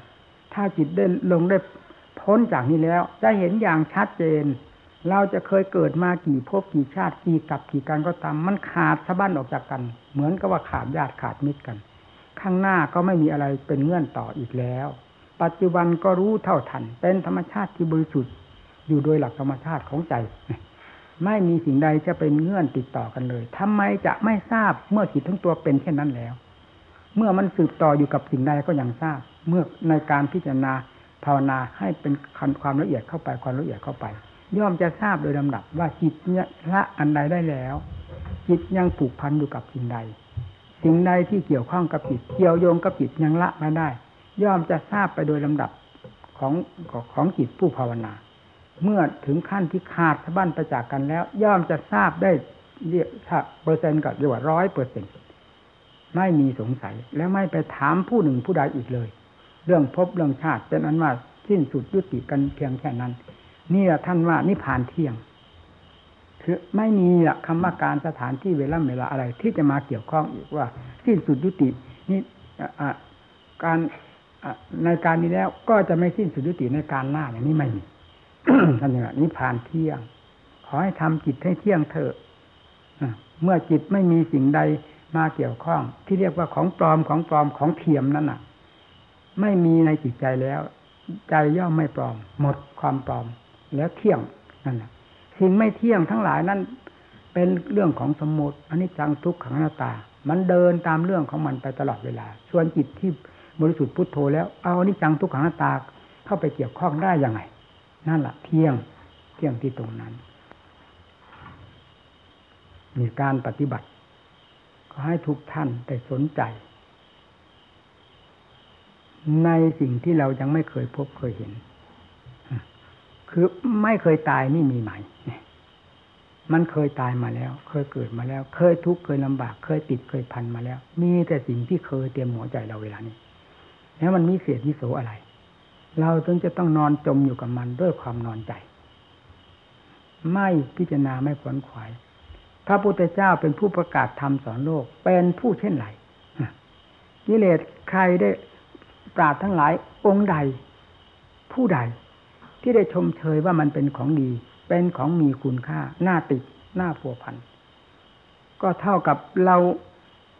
ถ้าจิตได้ลงได้พ้นจากนี้แล้ว จะเห็นอย่างชัดเจน เราจะเคยเกิดมากี่ภพกี่ชาติกี่กับกี่การก็ตามมันขาดสะบั้นออกจากกัน เหมือนกับว่าขาดญาติขาดมิตรกัน ข้างหน้าก็ไม่มีอะไรเป็นเงื่อนต่ออีกแล้ว ปัจจุบันก็รู้เท่าทัน เป็นธรรมชาติที่บริสุทธิ์อยู่โดยหลักธรรมชาติของใจ ไม่มีสิ่งใดจะเป็นเงื่อนติดต่อกันเลยทำไมจะไม่ทราบเมื่อจิตทั้งตัวเป็นเช่นนั้นแล้ว เมื่อมันสืบต่ออยู่กับสิ่งใดก็ยังทราบ เมื่อในการพิจารณาภาวนาให้เป็นความละเอียดเข้าไปความละเอียดเข้าไป ย่อมจะทราบโดยลำดับว่าจิตเนี่ยละอันใดได้แล้ว จิตยังผูกพันอยู่กับสิ่งใด สิ่งใดที่เกี่ยวข้องกับจิตเกี่ยวโยงกับจิตยังละมาได้ ย่อมจะทราบไปโดยลำดับของของจิตผู้ภาวนา เมื่อถึงขั้นที่ขาดสะบั้นไปจากกันแล้ว ย่อมจะทราบได้เรียกเปอร์เซ็นต์กับเรียกว่าร้อยเปอร์เซ็นต์ไม่มีสงสัยและไม่ไปถามผู้หนึ่งผู้ใดอีกเลย เรื่องพบเรื่องชาติเป็นอันว่าสิ้นสุดยุติกันเพียงแค่นั้น นี่แหละท่านว่านิพพานเที่ยง คือไม่มีละคำว่าการสถานที่เวลาเวลาอะไร ที่จะมาเกี่ยวข้องอีกว่า สิ้นสุดยุตินี่การ ในการนี้แล้วก็จะไม่สิ้นสุดยุติในการหน้าอย่างนี้ไม่มีท่านอย่างนี้ผ่านเที่ยง ขอให้ทำจิตให้เที่ยงเถอะเมื่อจิตไม่มีสิ่งใดมาเกี่ยวข้อง ที่เรียกว่าของปลอมของปลอมของเทียมนั่นน่ะ ไม่มีในจิตใจแล้ว ใจย่อมไม่ปลอม หมดความปลอม แล้วเที่ยงนั่นแหละสิ่งไม่เที่ยงทั้งหลายนั้นเป็นเรื่องของสมมติอันนี้จังทุกขังหน้าตา มันเดินตามเรื่องของมันไปตลอดเวลา ส่วนจิตที่ บริสุทธิ์พุทโธแล้วเอาอนิจจังทุกขังหน้าตาเข้าไปเกี่ยวข้องได้ยังไง นั่นแหละเที่ยงเที่ยงที่ตรงนั้น มีการปฏิบัติ ก็ให้ทุกท่านได้สนใจ ในสิ่งที่เรายังไม่เคยพบเคยเห็น คือไม่เคยตายนี่มีไหมมันเคยตายมาแล้ว เคยเกิดมาแล้ว เคยทุกข์เคยลำบาก เคยติดเคยพันมาแล้ว มีแต่สิ่งที่เคยเตรียมหัวใจเราเวลานี้ แล้วมันมีเศษวิโสอะไร เราจึงจะต้องนอนจมอยู่กับมันด้วยความนอนใจ ไม่พิจารณาไม่ขวนขวายพระพุทธเจ้าเป็นผู้ประกาศธรรมสอนโลก เป็นผู้เช่นไรกิเลสใครได้ปราดทั้งหลายองค์ใด ผู้ใด ที่ได้ชมเชยว่ามันเป็นของดี เป็นของมีคุณค่าหน้าติดหน้าผัวพัน ก็เท่ากับเรา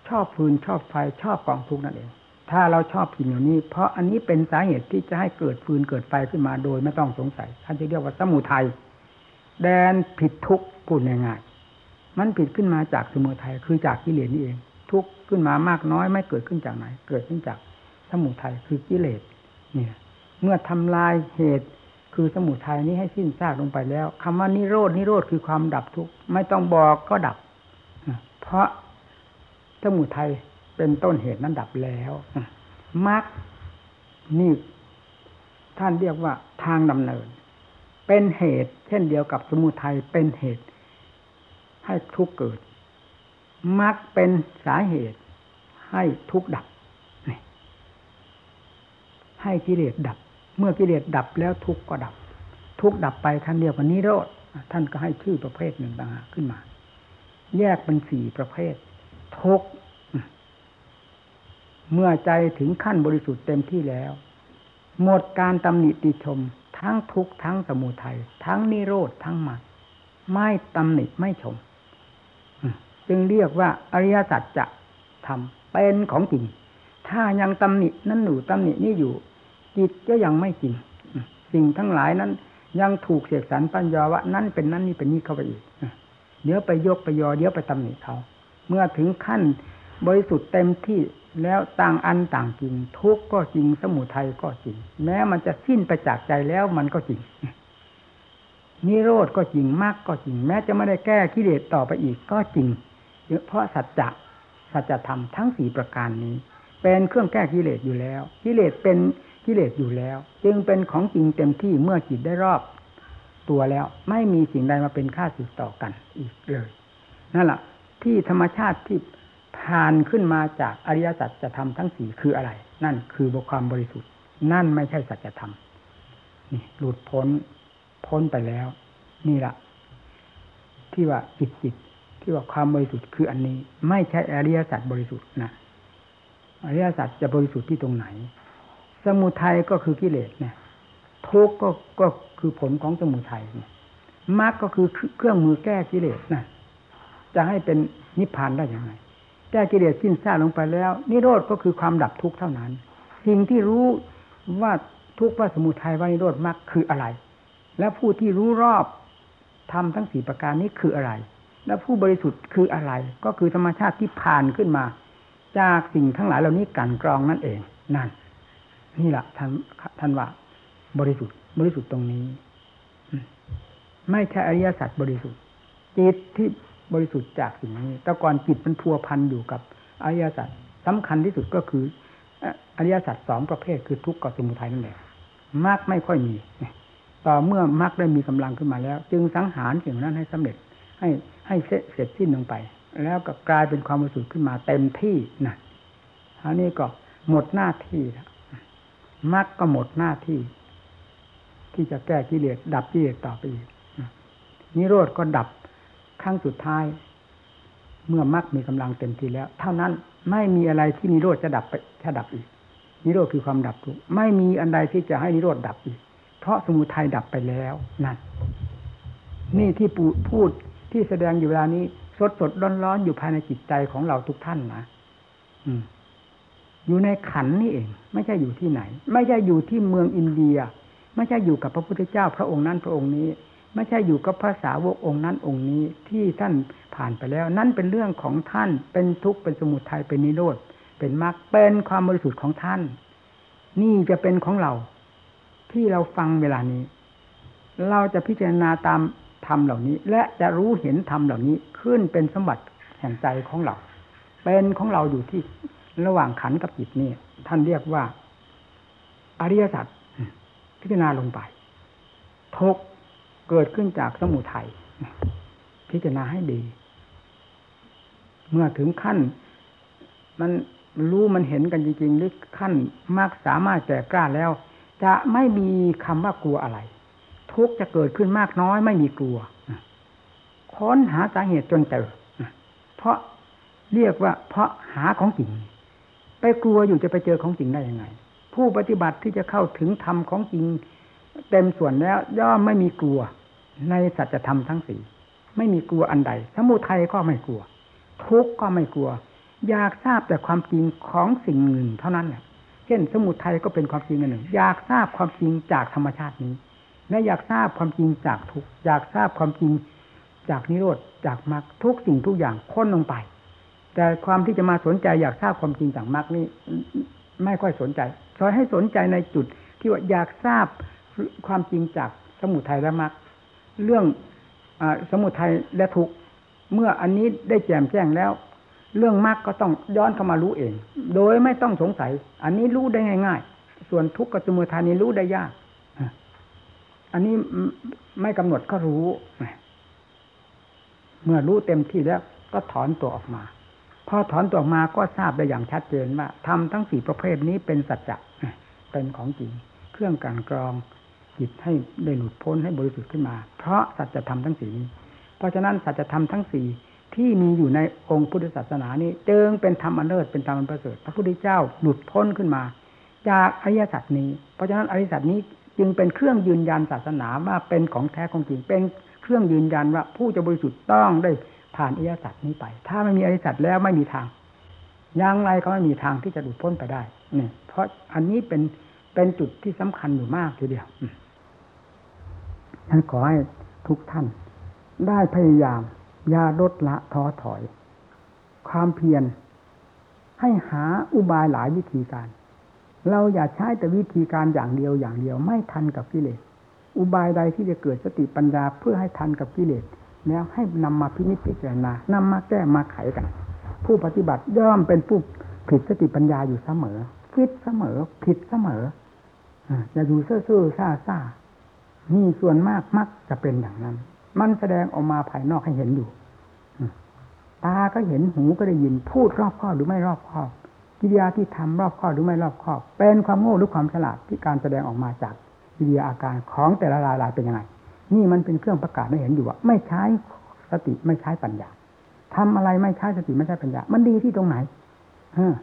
ชอบฟืนชอบไฟชอบกองทุกนั่นเอง ถ้าเราชอบสิ่งเหล่านี้ เพราะอันนี้เป็นสาเหตุที่จะให้เกิดฟืนเกิดไฟขึ้นมาโดยไม่ต้องสงสัยท่านจะเรียกว่าสมุทัยแดนผิดทุกข์พูดง่ายๆมันผิดขึ้นมาจากสมุทัยคือจากกิเลสนี่เอง ทุกข์ขึ้นมามากน้อยไม่เกิดขึ้นจากไหน เกิดขึ้นจากสมุทัยคือกิเลสเนี่ย เมื่อทำลายเหตุคือสมุทัยนี้ให้สิ้นซากลงไปแล้วคำว่านิโรดนิโรธคือความดับทุกข์ไม่ต้องบอกก็ดับ เพราะสมุทัย เป็นต้นเหตุนั้นดับแล้วมรรคนี่ท่านเรียกว่าทางดำเนิน เป็นเหตุ เช่นเดียวกับสมุทัยเป็นเหตุ ให้ทุกข์เกิดมรรคเป็นสาเหตุให้ทุกข์ดับให้กิเลสดับ เมื่อกิเลสดับแล้วทุกข์ก็ดับ ทุกข์ดับไปท่านเรียกว่านิโรธท่านก็ให้ชื่อประเภทหนึ่งต่างหากขึ้นมา แยกเป็นสี่ประเภททุกข เมื่อใจถึงขั้นบริสุทธิ์เต็มที่แล้ว หมดการตำหนิติชม ทั้งทุกข์ทั้งสมุทัยทั้งนิโรธทั้งมรรคไม่ตำหนิไม่ชม จึงเรียกว่าอริยสัจจะทำเป็นของจริง ถ้ายังตำหนินั่นหนูตำหนินี่อยู่ จิตก็ยังไม่จริง สิ่งทั้งหลายนั้น ยังถูกเสียสันปัญญาว่านั่นเป็นนั่นนี่เป็นนี่เข้าไปอีกเดี๋ยวไปยกไปยอเดี๋ยวไปตำหนิเขา เมื่อถึงขั้นบริสุทธิ์เต็มที่ แล้วต่างอันต่างจริง ทุกก็จริงสมุทัยก็จริง แม้มันจะสิ้นไปจากใจแล้วมันก็จริงนิโรธก็จริงมากก็จริง แม้จะไม่ได้แก้กิเลสต่อไปอีกก็จริงเพราะสัจจะสัจธรรมทั้งสี่ประการนี้ เป็นเครื่องแก้กิเลสอยู่แล้ว กิเลสเป็นกิเลสอยู่แล้ว จึงเป็นของจริงเต็มที่เมื่อจิตได้รอบ ตัวแล้วไม่มีสิ่งใดมาเป็นค่าสึกต่อกันอีกเลยนั่นแหละที่ธรรมชาติที่านขึ้นมาจากอริยสัจจะทำทั้งสี่คืออะไร นั่นคือบความบริสุทธิ์ นั่นไม่ใช่สัจธรรมนี่หลุดพ้นพ้นไปแล้ว นี่แหละที่ว่าจิตจิตที่ว่าความบริสุทธิ์คืออันนี้ ไม่ใช่อริยสัจบริสุทธิ์นะอริยสัจจะบริสุทธิ์ที่ตรงไหน สมุทัยก็คือกิเลสเนี่ยทุกข์ก็ก็คือผลของสมุทัยเนี่ยมรรคก็คือเครื่องมือแก้กิเลสนะจะให้เป็นนิพพานได้อย่างไร แก้กิเลสสิ้นซากลงไปแล้ว นิโรธก็คือความดับทุกข์เท่านั้น สิ่งที่รู้ว่าทุกข์ว่าสมุทัยว่านิโรธมรรคคืออะไร และผู้ที่รู้รอบทำทั้งสี่ประการนี้คืออะไร และผู้บริสุทธิ์คืออะไร ก็คือธรรมชาติที่ผ่านขึ้นมา จากสิ่งทั้งหลายเหล่านี้กันกรองนั่นเองนั่น นี่แหละท่านท่านว่าบริสุทธิ์ บริสุทธิ์ตรงนี้ ไม่ใช่อริยสัจบริสุทธิ์จิตที่ บริสุทธิ์จากสิ่งนี้ แต่ก่อนจิตมันพัวพันอยู่กับอริยสัจสำคัญที่สุดก็คืออริยสัจสองประเภทคือทุกข์กับสมุทัยนั่นแหละมากไม่ค่อยมีต่อเมื่อมรรคได้มีกำลังขึ้นมาแล้ว จึงสังหารสิ่งนั้นให้สำเร็จให้ให้เสร็จสิ้นลงไป แล้วก็กลายเป็นความบริสุทธิ์ขึ้นมาเต็มที่นะอันนี้ก็หมดหน้าที่มรรคก็หมดหน้าที่ ที่จะแก้กิเลสดับกิเลสต่อไปอีกนิโรธก็ดับ ครั้งสุดท้าย เมื่อมรรคมีกำลังเต็มที่แล้ว เท่านั้นไม่มีอะไรที่นิโรธจะดับไปจะดับอีก นิโรธคือความดับทุกไม่มีอันใดที่จะให้นิโรธดับอีก เพราะสมุทัยดับไปแล้วนั่นนี่ที่พูดที่แสดงอยู่เวลานี้ สดสดร้อนร้อนอยู่ภายในจิตใจของเราทุกท่านนะอืม อยู่ในขันนี่เอง ไม่ใช่อยู่ที่ไหน ไม่ใช่อยู่ที่เมืองอินเดีย ไม่ใช่อยู่กับพระพุทธเจ้าพระองค์นั้นพระองค์นี้ ไม่ใช่อยู่กับภาษาวกองค์นั้นองค์นี้ที่ท่านผ่านไปแล้ว นั่นเป็นเรื่องของท่านเป็นทุกข์เป็นสมุทัยเป็นนิโรธเป็นมรรคเป็นความบริสุทธิ์ของท่าน นี่จะเป็นของเรา ที่เราฟังเวลานี้ เราจะพิจารณาตามธรรมเหล่านี้ และจะรู้เห็นธรรมเหล่านี้ขึ้นเป็นสมบัติแห่งใจของเรา เป็นของเราอยู่ที่ระหว่างขันกับจิตนี่ท่านเรียกว่า อริยสัจพิจารณาลงไปทุก เกิดขึ้นจากสมุทัยพิจารณาให้ดี เมื่อถึงขั้น มันรู้มันเห็นกันจริงๆหรือขั้นมากสามารถแก่กล้าแล้ว จะไม่มีคำว่ากลัวอะไร ทุกจะเกิดขึ้นมากน้อยไม่มีกลัวค้นหาสาเหตุจนเจอเพราะเรียกว่า เพราะหาของจริง ไปกลัวอยู่จะไปเจอของจริงได้ยังไง ผู้ปฏิบัติที่จะเข้าถึงธรรมของจริง เต็มส่วนแล้วย่อมไม่มีกลัว ในสัจธรรมทั้งสี่ไม่มีกลัวอันใด สมุทัยก็ไม่กลัว ทุกข์ก็ไม่กลัว อยากทราบแต่ความจริงของสิ่งหนึ่งเท่านั้นแหละเช่น สมุทัยก็เป็นความจริงอันหนึ่ง อยากทราบความจริงจากธรรมชาตินี้ และอยากทราบความจริงจากทุกอยากทราบความจริงจากนิโรธจากมรรคทุกสิ่งทุกอย่างค้นลงไป แต่ความที่จะมาสนใจอยากทราบความจริงจากมรรคนี้ ไม่ค่อยสนใจซอยให้สนใจในจุดที่ว่าอยากทราบ ความจริงจากสมุทัยและมรรคเรื่องอสมุทัยและทุกเมื่ออันนี้ได้แจ่มแจ้งแล้ว เรื่องมรรคก็ต้องย้อนเข้ามารู้เอง โดยไม่ต้องสงสัย อันนี้รู้ได้ง่าย ๆ ส่วนทุกข์กับสมุทัยนี้รู้ได้ยากอันนี้ไม่กำหนดก็รู้ เมื่อรู้เต็มที่แล้วก็ถอนตัวออกมา พอถอนตัวออกมาก็ทราบได้อย่างชัดเจนว่าทำทั้งสี่ประเภทนี้เป็นสัจจะเป็นของจริง เครื่องการกรอง จิตให้ได้หลุดพ้นให้บริสุทธิ์ขึ้นมา เพราะสัจธรรมทั้งสี่นี้ เพราะฉะนั้นสัจธรรมทั้งสี่ที่มีอยู่ในองค์พุทธศาสนานี้จึงเป็นธรรมอันเลิศเป็นธรรมอันประเสริฐพระพุทธเจ้าหลุดพ้นขึ้นมา จากอริยสัจนี้ เพราะฉะนั้นอริยสัจนี้จึงเป็นเครื่องยืนยันศาสนาว่าเป็นของแท้ของจริง เป็นเครื่องยืนยันว่าผู้จะบริสุทธิ์ต้องได้ผ่านอริยสัจนี้ไป ถ้าไม่มีอริยสัจแล้วไม่มีทางอย่างไรก็ไม่มีทางที่จะหลุดพ้นไปได้เนี่ยเพราะอันนี้เป็นเป็นจุดที่สำคัญอยู่มากทีเดียว ฉันขอให้ทุกท่าน ได้พยายามอย่าลดละท้อถอย ความเพียรให้หาอุบายหลายวิธีการ เราอย่าใช้แต่วิธีการอย่างเดียวอย่างเดียว ไม่ทันกับกิเลสอุบายใดที่จะเกิดสติปัญญาเพื่อให้ทันกับกิเลสแล้วให้นำมาพินิจพิจารณานำมาแก้มาไขกัน ผู้ปฏิบัติย่อมเป็นผู้ผิดสติปัญญาอยู่เสมอ คิดเสมอ ผิดเสมออ่าอย่าอยู่เซ่อเซ่อซ่าซ่า นี่ส่วนมากมักจะเป็นอย่างนั้น มันแสดงออกมาภายนอกให้เห็นอยู่ตาก็เห็นหูก็ได้ยินพูดรอบคอบหรือไม่รอบคอบกิริยาที่ทำรอบคอบหรือไม่รอบคอบ เป็นความโง่หรือความฉลาดที่การแสดงออกมาจากกิริยาอาการของแต่ละรายรายเป็นยังไง นี่มันเป็นเครื่องประกาศให้เห็นอยู่ว่าไม่ใช้สติไม่ใช้ปัญญาทำอะไรไม่ใช้สติไม่ใช้ปัญญา มันดีที่ตรงไหนเออ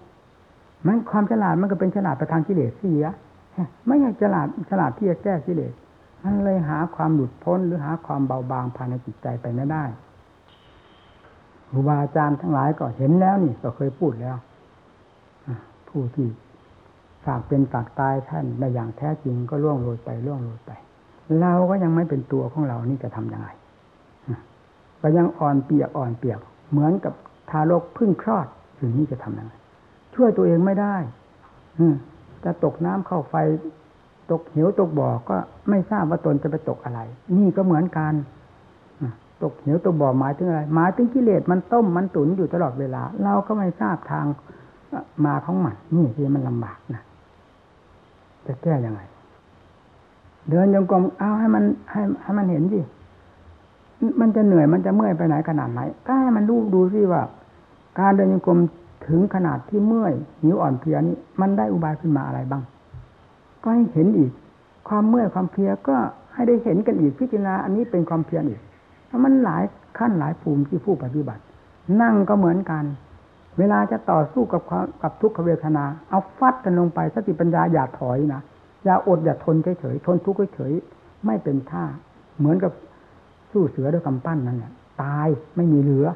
มันความฉลาดมันก็เป็นฉลาดไปทางกิเลสเสียไม่ใช่ฉลาดฉลาดที่จะแก้กิเลส มันเลยหาความหลุดพ้นหรือหาความเบาบางภายในจิตใจไปไม่ได้ครูบาอาจารย์ทั้งหลายก็เห็นแล้วนี่ก็เคยพูดแล้วผู้ที่ฝากเป็นฝากตายท่านในอย่างแท้จริงก็ล่วงโรยไปล่วงโรยไป เราก็ยังไม่เป็นตัวของเรานี่จะทำยังไงก็ยังอ่อนเปียกอ่อนเปียก เหมือนกับทารกพึ่งคลอดอย่างนี้จะทำยังไงช่วยตัวเองไม่ได้จะตกน้ำเข้าไฟ ตกเหวตกบ่อก็ไม่ทราบว่าตนจะไปตกอะไร นี่ก็เหมือนกันตกเหวตกบ่อหมายถึงอะไร หมายถึงกิเลสมันต้มมันตุนอยู่ตลอดเวลา เราก็ไม่ทราบทางมาของมันนี่ที่มันลำบากนะจะแก้ยังไง เดินยังกรมเอาให้มันให้ให้มันเห็นสิมันจะเหนื่อยมันจะเมื่อยไปไหนขนาดไหนก็ให้มันดูดูสิว่า การเดินยังกรมถึงขนาดที่เมื่อยหิวอ่อนเพลียนี้มันได้อุบายขึ้นมาอะไรบ้าง ก็ให้เห็นอีก ความเมื่อยความเพียก็ให้ได้เห็นกันอีกพิจารณาอันนี้เป็นความเพียรอีกเพรามันหลายขั้นหลายภูมิที่ผู้ปฏิบัติ นั่งก็เหมือนกัน เวลาจะต่อสู้กับความกับทุกขเวทนา เอาฟัดกันลงไปสติปัญญาอย่าถอยนะอย่าอดอย่าทนเฉยๆทนทุกข์เฉยๆไม่เป็นท่า เหมือนกับสู้เสือด้วยกำปั้นนั่นแหละตายไม่มีเหลือ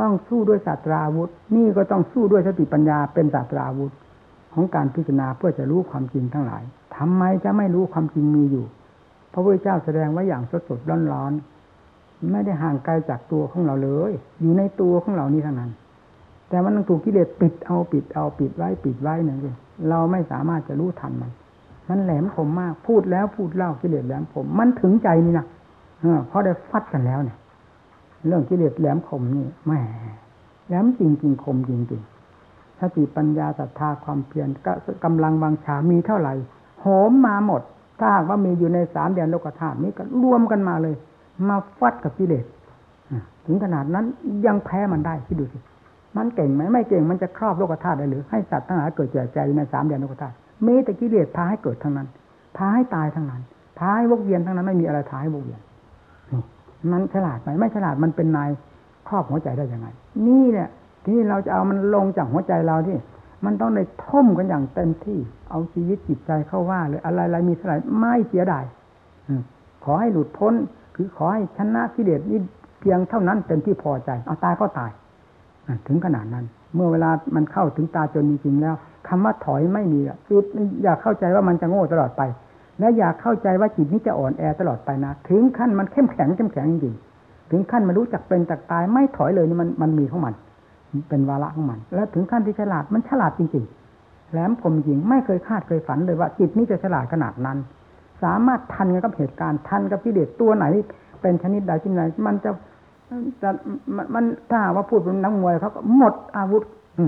ต้องสู้ด้วยศาสตราวุธ นี่ก็ต้องสู้ด้วยสติปัญญาเป็นศาสตราวุธ ของการพิจารณาเพื่อจะรู้ความจริงทั้งหลายทำไมจะไม่รู้ความจริงมีอยู่ พระพุทธเจ้าแสดงไว้อย่างสดสดร้อนร้อนไม่ได้ห่างไกลจากตัวของเราเลย อยู่ในตัวของเรานี่เท่านั้น แต่มันต้องถูกกิเลสปิดเอาปิดเอาปิดไว้ปิดไว้นั่นเองเราไม่สามารถจะรู้ทันมัน มันแหลมคมมาก พูดแล้วพูดเล่ากิเลสแหลมคม มันถึงใจนี่นะเพราะได้ฟัดกันแล้วเนี่ย เรื่องกิเลสแหลมคมนี่แหมแหลมจริงจริงคมจริงจริง สติปัญญาศรัทธาความเพียรกำลังวังชามีเท่าไหร่โหมมาหมด ถ้าหากว่ามีอยู่ในสามเดือนโลกธาตุนี้ก็รวมกันมาเลย มาฟัดกับกิเลสถึงขนาดนั้นยังแพ้มันได้คิดดูสิมันเก่งไหมไม่เก่งมันจะครอบโลกธาตุได้หรือให้สัตว์ทั้งหลายเกิดเจ็บใจในสามเดือนโลกธาตุมีแต่กิเลสพาให้เกิดทั้งนั้นพาให้ตายทั้งนั้นพาให้วกเวียนทั้งนั้นไม่มีอะไรพาให้วกเวียนมันฉลาดไหมไม่ฉลาดมันเป็นนายครอบหัวใจได้ยังไง นี่แหละ ที่เราจะเอามันลงจากหัวใจเราที่มันต้องในท่มกันอย่างเต็มที่ เอาชีวิตจิตใจเข้าว่าเลยอะไรอะไรมีเท่าไหร่ไม่เสียดายขอให้หลุดพ้น คือขอให้ชนะกิเลสนี่เพียงเท่านั้นเป็นที่พอใจ เอาตายก็ตายถึงขนาดนั้น เมื่อเวลามันเข้าถึงตาจนจริงๆแล้วคำว่าถอยไม่มีจิตอยากเข้าใจว่ามันจะโง่ตลอดไป และอยากเข้าใจว่าจิตนี้จะอ่อนแอตลอดไปนะถึงขั้นมันเข้มแข็งเข้มแข็งจริงๆถึงขั้นมันรู้จักเป็นจักตายไม่ถอยเลยนี่มันมันมีของมัน เป็นวาระของมัน แล้วถึงขั้นที่ฉลาดมันฉลาดจริงๆแหลมคมจริงไม่เคยคาดเคยฝันเลยว่าจิตนี้จะฉลาดขนาดนั้น สามารถทันกับเหตุการณ์ทันกับกิเลสตัวไหน เป็นชนิดใดชนิดไหนมันจะจะมันถ้าว่าพูดเป็นนักมวยเขาก็หมดอาวุธ อื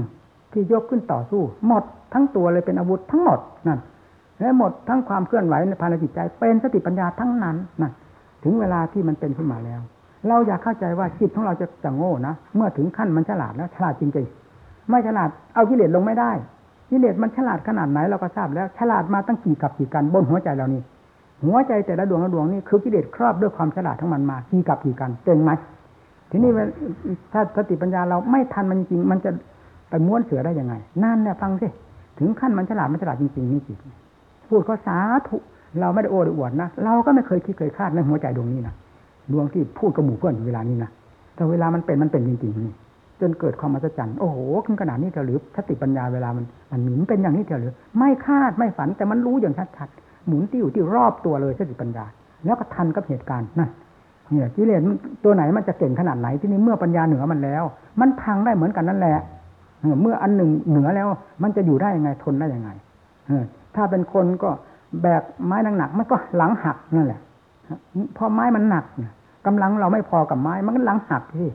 ที่ยกขึ้นต่อสู้ หมดทั้งตัวเลยเป็นอาวุธทั้งหมดนั่นและหมดทั้งความเคลื่อนไหวในภายในจิตใจ เป็นสติปัญญาทั้งนั้นนั่นถึงเวลาที่มันเป็นขึ้นมาแล้ว เราอยากเข้าใจว่าจิตของเราจะจะโง่นะเมื่อถึงขั้นมันฉลาดแล้วฉลาดจริงๆ ไม่ฉลาดเอากิเลสลงไม่ได้กิเลสมันฉลาดขนาดไหนเราก็ทราบแล้ว ฉลาดมาตั้งกี่กับกี่กันบนหัวใจเรานี่หัวใจแต่ละดวงละดวงนี่คือกิเลสครอบด้วยความฉลาดทั้งมันมากี่กับกี่กันเก่งไหมทีนี้ถ้าสติปัญญาเราไม่ทันมันจริง มันจะไปม้วนเสือได้ยังไงนั่นเนี่ยฟังสิถึงขั้นมันฉลาดมันฉลาดจริงๆนี่จิตพูดก็สาธุเราไม่ได้โอ้อวดนะเราก็ไม่เคยคิดเคยคาดในหัวใจดวงนี้นะ ดวงที่พูดกับหมู่เพื่อนเวลานี้นะแต่เวลามันเป็นมันเป็นจริงๆนี่จนเกิดความมหัศจรรย์โอ้โหขึ้นขนาดนี้เถอะหรือสติปัญญาเวลามันมันหมุนเป็นอย่างนี้เถอะหรือ ไม่คาดไม่ฝันแต่มันรู้อย่างชัดๆหมุนติ้วที่รอบตัวเลยสติปัญญา แล้วก็ทันกับเหตุการณ์นั่นเนี่ยกิเลสตัวไหนมันจะเก่งขนาดไหนที่นี่เมื่อปัญญาเหนือมันแล้ว มันพังได้เหมือนกันนั่นแหละเมื่ออันหนึ่งเหนือแล้ว มันจะอยู่ได้ยังไงทนได้ยังไงถ้าเป็นคนก็แบกไม้หนักๆมันก็หลังหักนั่นแหละ พราะไม้มันหนักเนี่ยกำลังเราไม่พอกับไม้ มันก็หลังหักที่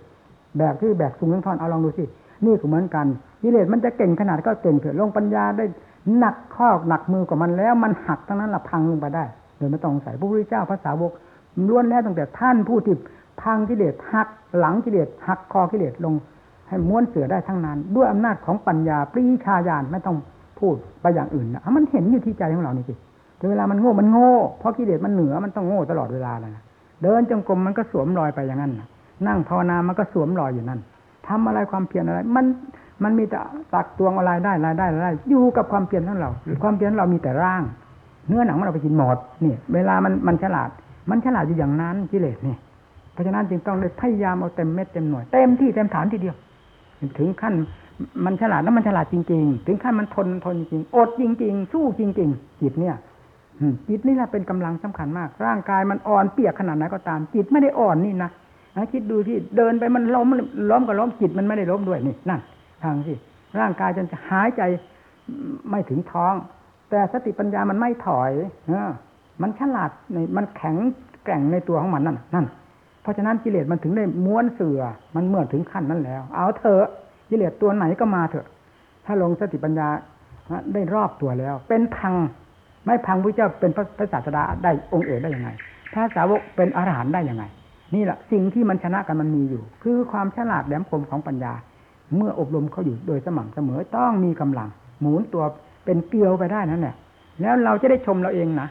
แบกที่แบกสูงทั้งท่อนเอาลองดูสินี่ก็เหมือนกันกิเลสมันจะเก่งขนาดก็เก่งเถอะลงปัญญาได้หนักข้อหนักมือกว่ามันแล้ว มันหักทั้งนั้นละพังลงไปได้โดยไม่ต้องสงสัยพระพุทธเจ้าพระสาวกล้วนแล้วตั้งแต่ท่านผู้ที่พังกิเลสหักหลังกิเลสหักคอกิเลสลง ให้ม้วนเสือได้ทั้งนั้น ด้วยอำนาจของปัญญาปรีชาญาณไม่ต้องพูดไปอย่างอื่นนะมันเห็นอยู่ที่ใจของเรานี่สิ แต่เวลามันโง่มันโง่เพราะกิเลสมันเหนือมันต้องโง่ตลอดเวลาเลยนะเดินจงกรมมันก็สวมรอยไปอย่างนั้นนั่งภาวนามันก็สวมรอยอยู่นั่นทำอะไรความเพียรอะไร มันมันมีแต่ตักตวงอะไรได้รายได้รายได้อยู่กับความเพียรของเรา ความเพียรเรามีแต่ร่าง เนื้อหนังมันเราไปกินหมดนี่ เวลามันมันฉลาด มันฉลาดอยู่อย่างนั้นกิเลสนี่เพราะฉะนั้นจึงต้องเลยพยายามเอาเต็มเม็ดเต็มหน่วยเต็มที่เต็มฐานทีเดียว ถึงขั้นมันฉลาดแล้วมันฉลาดจริง ๆ ถึงขั้นมันทนทนจริงอดจริง ๆ สู้จริง ๆ จิตเนี่ย จิตนี่แหละเป็นกำลังสำคัญมาก ร่างกายมันอ่อนเปียกขนาดไหนก็ตาม จิตไม่ได้อ่อนนี่นะคิดดูที่เดินไปมันล้มล้มก็ล้มจิตมันไม่ได้ล้มด้วยนี่นั่นทางสิร่างกายจนจะหายใจไม่ถึงท้อง แต่สติปัญญามันไม่ถอยเออมันฉลาดในมันแข็งแกร่งในตัวของมันนั่นนั่น เพราะฉะนั้นกิเลสมันถึงได้ม้วนเสือมันเมื่อถึงขั้นนั้นแล้ว เอาเถอะกิเลสตัวไหนก็มาเถอะ ถ้าลงสติปัญญาได้รอบตัวแล้ว เป็นพัง ไม่พังพระเจ้าเป็นพระศาสดาได้องค์เอกได้ยังไง พระสาวกเป็นอรหันต์ได้ยังไง นี่แหละสิ่งที่มันชนะกันมันมีอยู่ คือความฉลาดแหลมคมของปัญญา เมื่ออบรมเขาอยู่โดยสม่ำเสมอต้องมีกำลัง หมุนตัวเป็นเกลียวไปได้นั่นแหละแล้วเราจะได้ชมเราเองนะ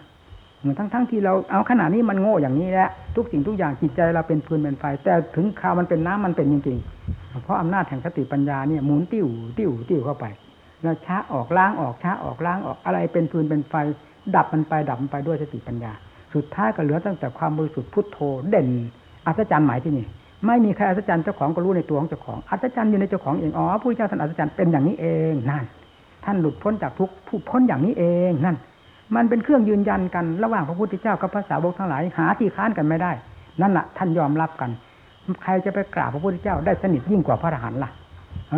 ทั้งทั้งที่เราเอาขนาดนี้มันโง่อย่างนี้แหละทุกสิ่งทุกอย่างจิตใจเราเป็นพื้นเป็นไฟ แต่ถึงคราวมันเป็นน้ำมันเป็นจริงๆเพราะอำนาจแห่งสติปัญญาเนี่ยหมุนติ้วติ้วติ้วเข้าไป แล้วช้าออกล้างออกช้าออกล้างออกอะไรเป็นพื้นเป็นไฟ ดับมันไปดับมันไปด้วยสติปัญญา สุดท้ายก็เหลือตั้งแต่ความบริสุทธิ์พุทโธเด่น อัศจรรย์หมายที่นี่ไม่มีใครอัศจรรย์เจ้าของก็รู้ในตัวของเจ้าของอัศจรรย์อยู่ในเจ้าของเองอ๋อผู้เจ้าท่านอัศจรรย์เป็นอย่างนี้เองนั่นท่านหลุดพ้นจากทุกผู้พ้นอย่างนี้เองนั่น มันเป็นเครื่องยืนยันกันระหว่างพระพุทธเจ้ากับพระสาวกทั้งหลายหาที่ค้านกันไม่ได้ นั่นแหละท่านยอมรับกัน ใครจะไปกราบพระพุทธเจ้าได้สนิทยิ่งกว่าพระอรหันต์ล่ะ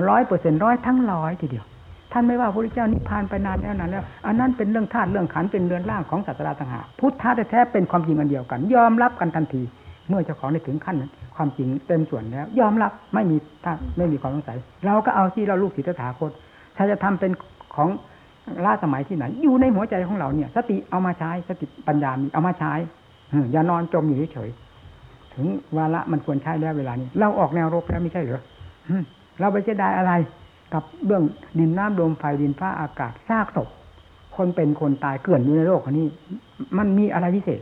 ร้อยเปอร์เซ็นร้อยทั้งร้อยทีเดียว ท่านไม่ว่าพระพุทธเจ้านิพพานไปนานแล้วนานแล้ว อันนั้นเป็นเรื่องธาตุเรื่องขันเป็นเรือนร่างของศาสนาต่างหากพุทธะแท้เป็นความจริงอันเดียวกัน ยอมรับกันทันที เมื่อเจ้าของได้ถึงขั้นความจริงเต็มส่วนแล้ว ยอมรับไม่มีท่าไม่มีความสงสัย เราก็เอาที่เราลูกศิษย์ถาคตถ้าจะทำเป็นของล่าสมัยที่ไหน อยู่ในหัวใจของเราเนี่ย สติเอามาใช้สติปัญญามีเอามาใช้อย่านอนจมอยู่เฉยถึงวาระมันควรใช้แล้วเวลานี้ เราออกแนวรบแล้วไม่ใช่เหรอเราไปจะได้อะไร กับเรื่องดินน้ำลมไฟดินฟ้าอากาศซากศพคนเป็นคนตายเกลื่อนอยู่ในโลกนี้ มันมีอะไรพิเศษ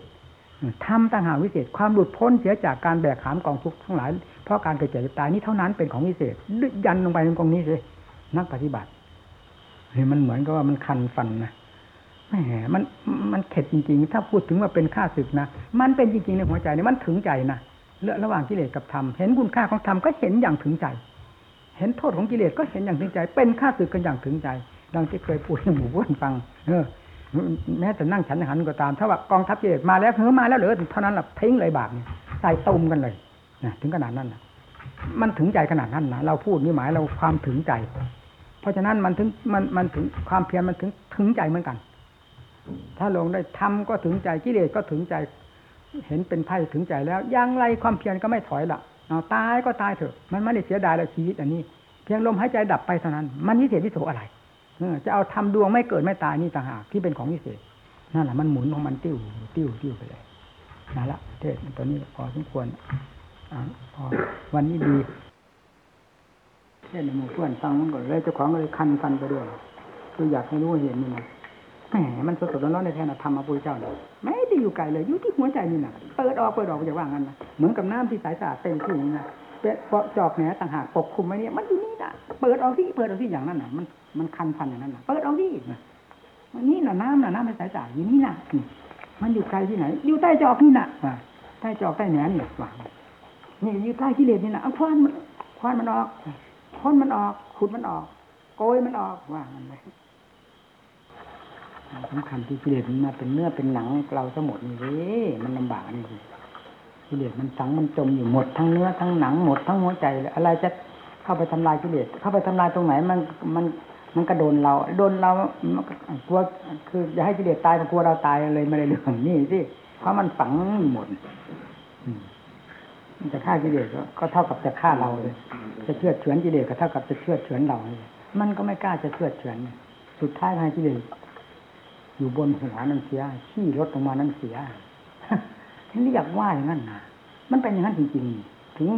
ทำต่างหากวิเศษ ความหลุดพ้นเสียจากการแบกหามกองทุกข์ทั้งหลาย เพราะการเกิดเจ็บตายนี้เท่านั้นเป็นของวิเศษยันลงไปตรงนี้เลยนักปฏิบัตินี่มันเหมือนกับว่ามันคันฟันนะแหมมันมันเข็ดจริง ๆ ถ้าพูดถึงว่าเป็นค่าศึกนะมันเป็นจริงๆในหัวใจเนี่ยมันถึงใจนะเลือระหว่างกิเลสกับธรรมเห็นคุณค่าของธรรมก็เห็นอย่างถึงใจ เห็นโทษของกิเลสก็เห็นอย่างถึงใจ เป็นค่าศึกกันอย่างถึงใจ ดังที่เคยพูดให้หมู่เพื่อนฟัง เออ แม้แต่นั่งฉันหันก็ตาม ถ้าว่ากองทัพกิเลสมาแล้วเฮ้อมาแล้วเหลือเท่านั้นแหละทิ้งเลยบาปเนี่ยใส่ตุ่มกันเลยนะถึงขนาดนั้นนะมันถึงใจขนาดนั้นนะเราพูดนี่หมายเราความถึงใจ เพราะฉะนั้นมันถึงมันมันถึงความเพียรมันถึงถึงใจเหมือนกัน ถ้าลงได้ทำก็ถึงใจกิเลสก็ถึงใจ เห็นเป็นไพ่ถึงใจแล้วยังไรความเพียรก็ไม่ถอยละ เอาตายก็ตายเถอะ มันไม่ได้เสียดายแล้วชีวิตอันนี้ เพียงลมหายใจดับไปเท่านั้น มันวิเศษวิโสอะไรจะเอาทำดวงไม่เกิดไม่ตายนี่ต่างหากที่เป็นของวิเศษนั่นแหละมันหมุนของมันติ้วติ้วติ้วไปเลยนั่นละเทศตัวนี้พอสมควรอพอวันนี้ดีเช่นหมู่เพื่อนฟังมันก็เลยเจ้าของก็เลยคันฟันไปด้วยคืออยากให้รู้เห็นนี่นะ แหมมันสดๆร้อนๆในแท้นะธรรมะพุทธเจ้าเนี่ยไม่ได้อยู่ไกลเลยอยู่ที่หัวใจนี่นะเปิดออกเปิดออกอย่าว่างั้นนะเหมือนกับน้ำที่ใสสะอาดเต็มที่นี่นะเป็ดจอกแหนต่างหากปกคลุมไว้เนี่ยมันอยู่นี่นะเปิดออกที่เปิดออกที่อย่างนั้นน่ะ มันมันคันฟันอย่างนั้นน่ะ เปิดออกที่นะนี่น่ะน้ำน่ะน้ำไม่ใสสะอาดอยู่นี่น่ะมันอยู่ไกลที่ไหน อยู่ใต้จอกนี่น่ะใต้จอกใต้แหนนี่ว่านี่อยู่ใต้กิเลสนี่น่ะเอาควันมันควันมันออกค้นมันออกขุดมันออก โกยมันออกว่ามันเลย สำคัญที่กิเลสมันมาเป็นเนื้อเป็นหนังเราทั้งหมดนี่เลยมันลำบากนี่กิเลสมันสังมันจมอยู่หมดทั้งเนื้อทั้งหนังหมดทั้งหัวใจเลยอะไรจะเข้าไปทำลายกิเลสเข้าไปทำลายตรงไหนมันมันมันก็โดนเรา โดนเรากลัวคืออย่าให้กิเลสตายมันกลัวเราตายเลยไม่ได้เรื่องนี่สิเพราะมันฝังหมดมันจะฆ่ากิเลสก็เท่ากับจะฆ่าเราเลย จะเชื่อเฉือนกิเลสก็เท่ากับจะเชื่อเฉือนเราเลยมันก็ไม่กล้าจะเชื่อเฉือน สุดท้ายให้กิเลส อยู่บนหัวนั่นเสียขี้รถลงมานั่นเสียเรียกว่าอย่างนั้นนะมันเป็นอย่างนั้นจริงๆ ถึง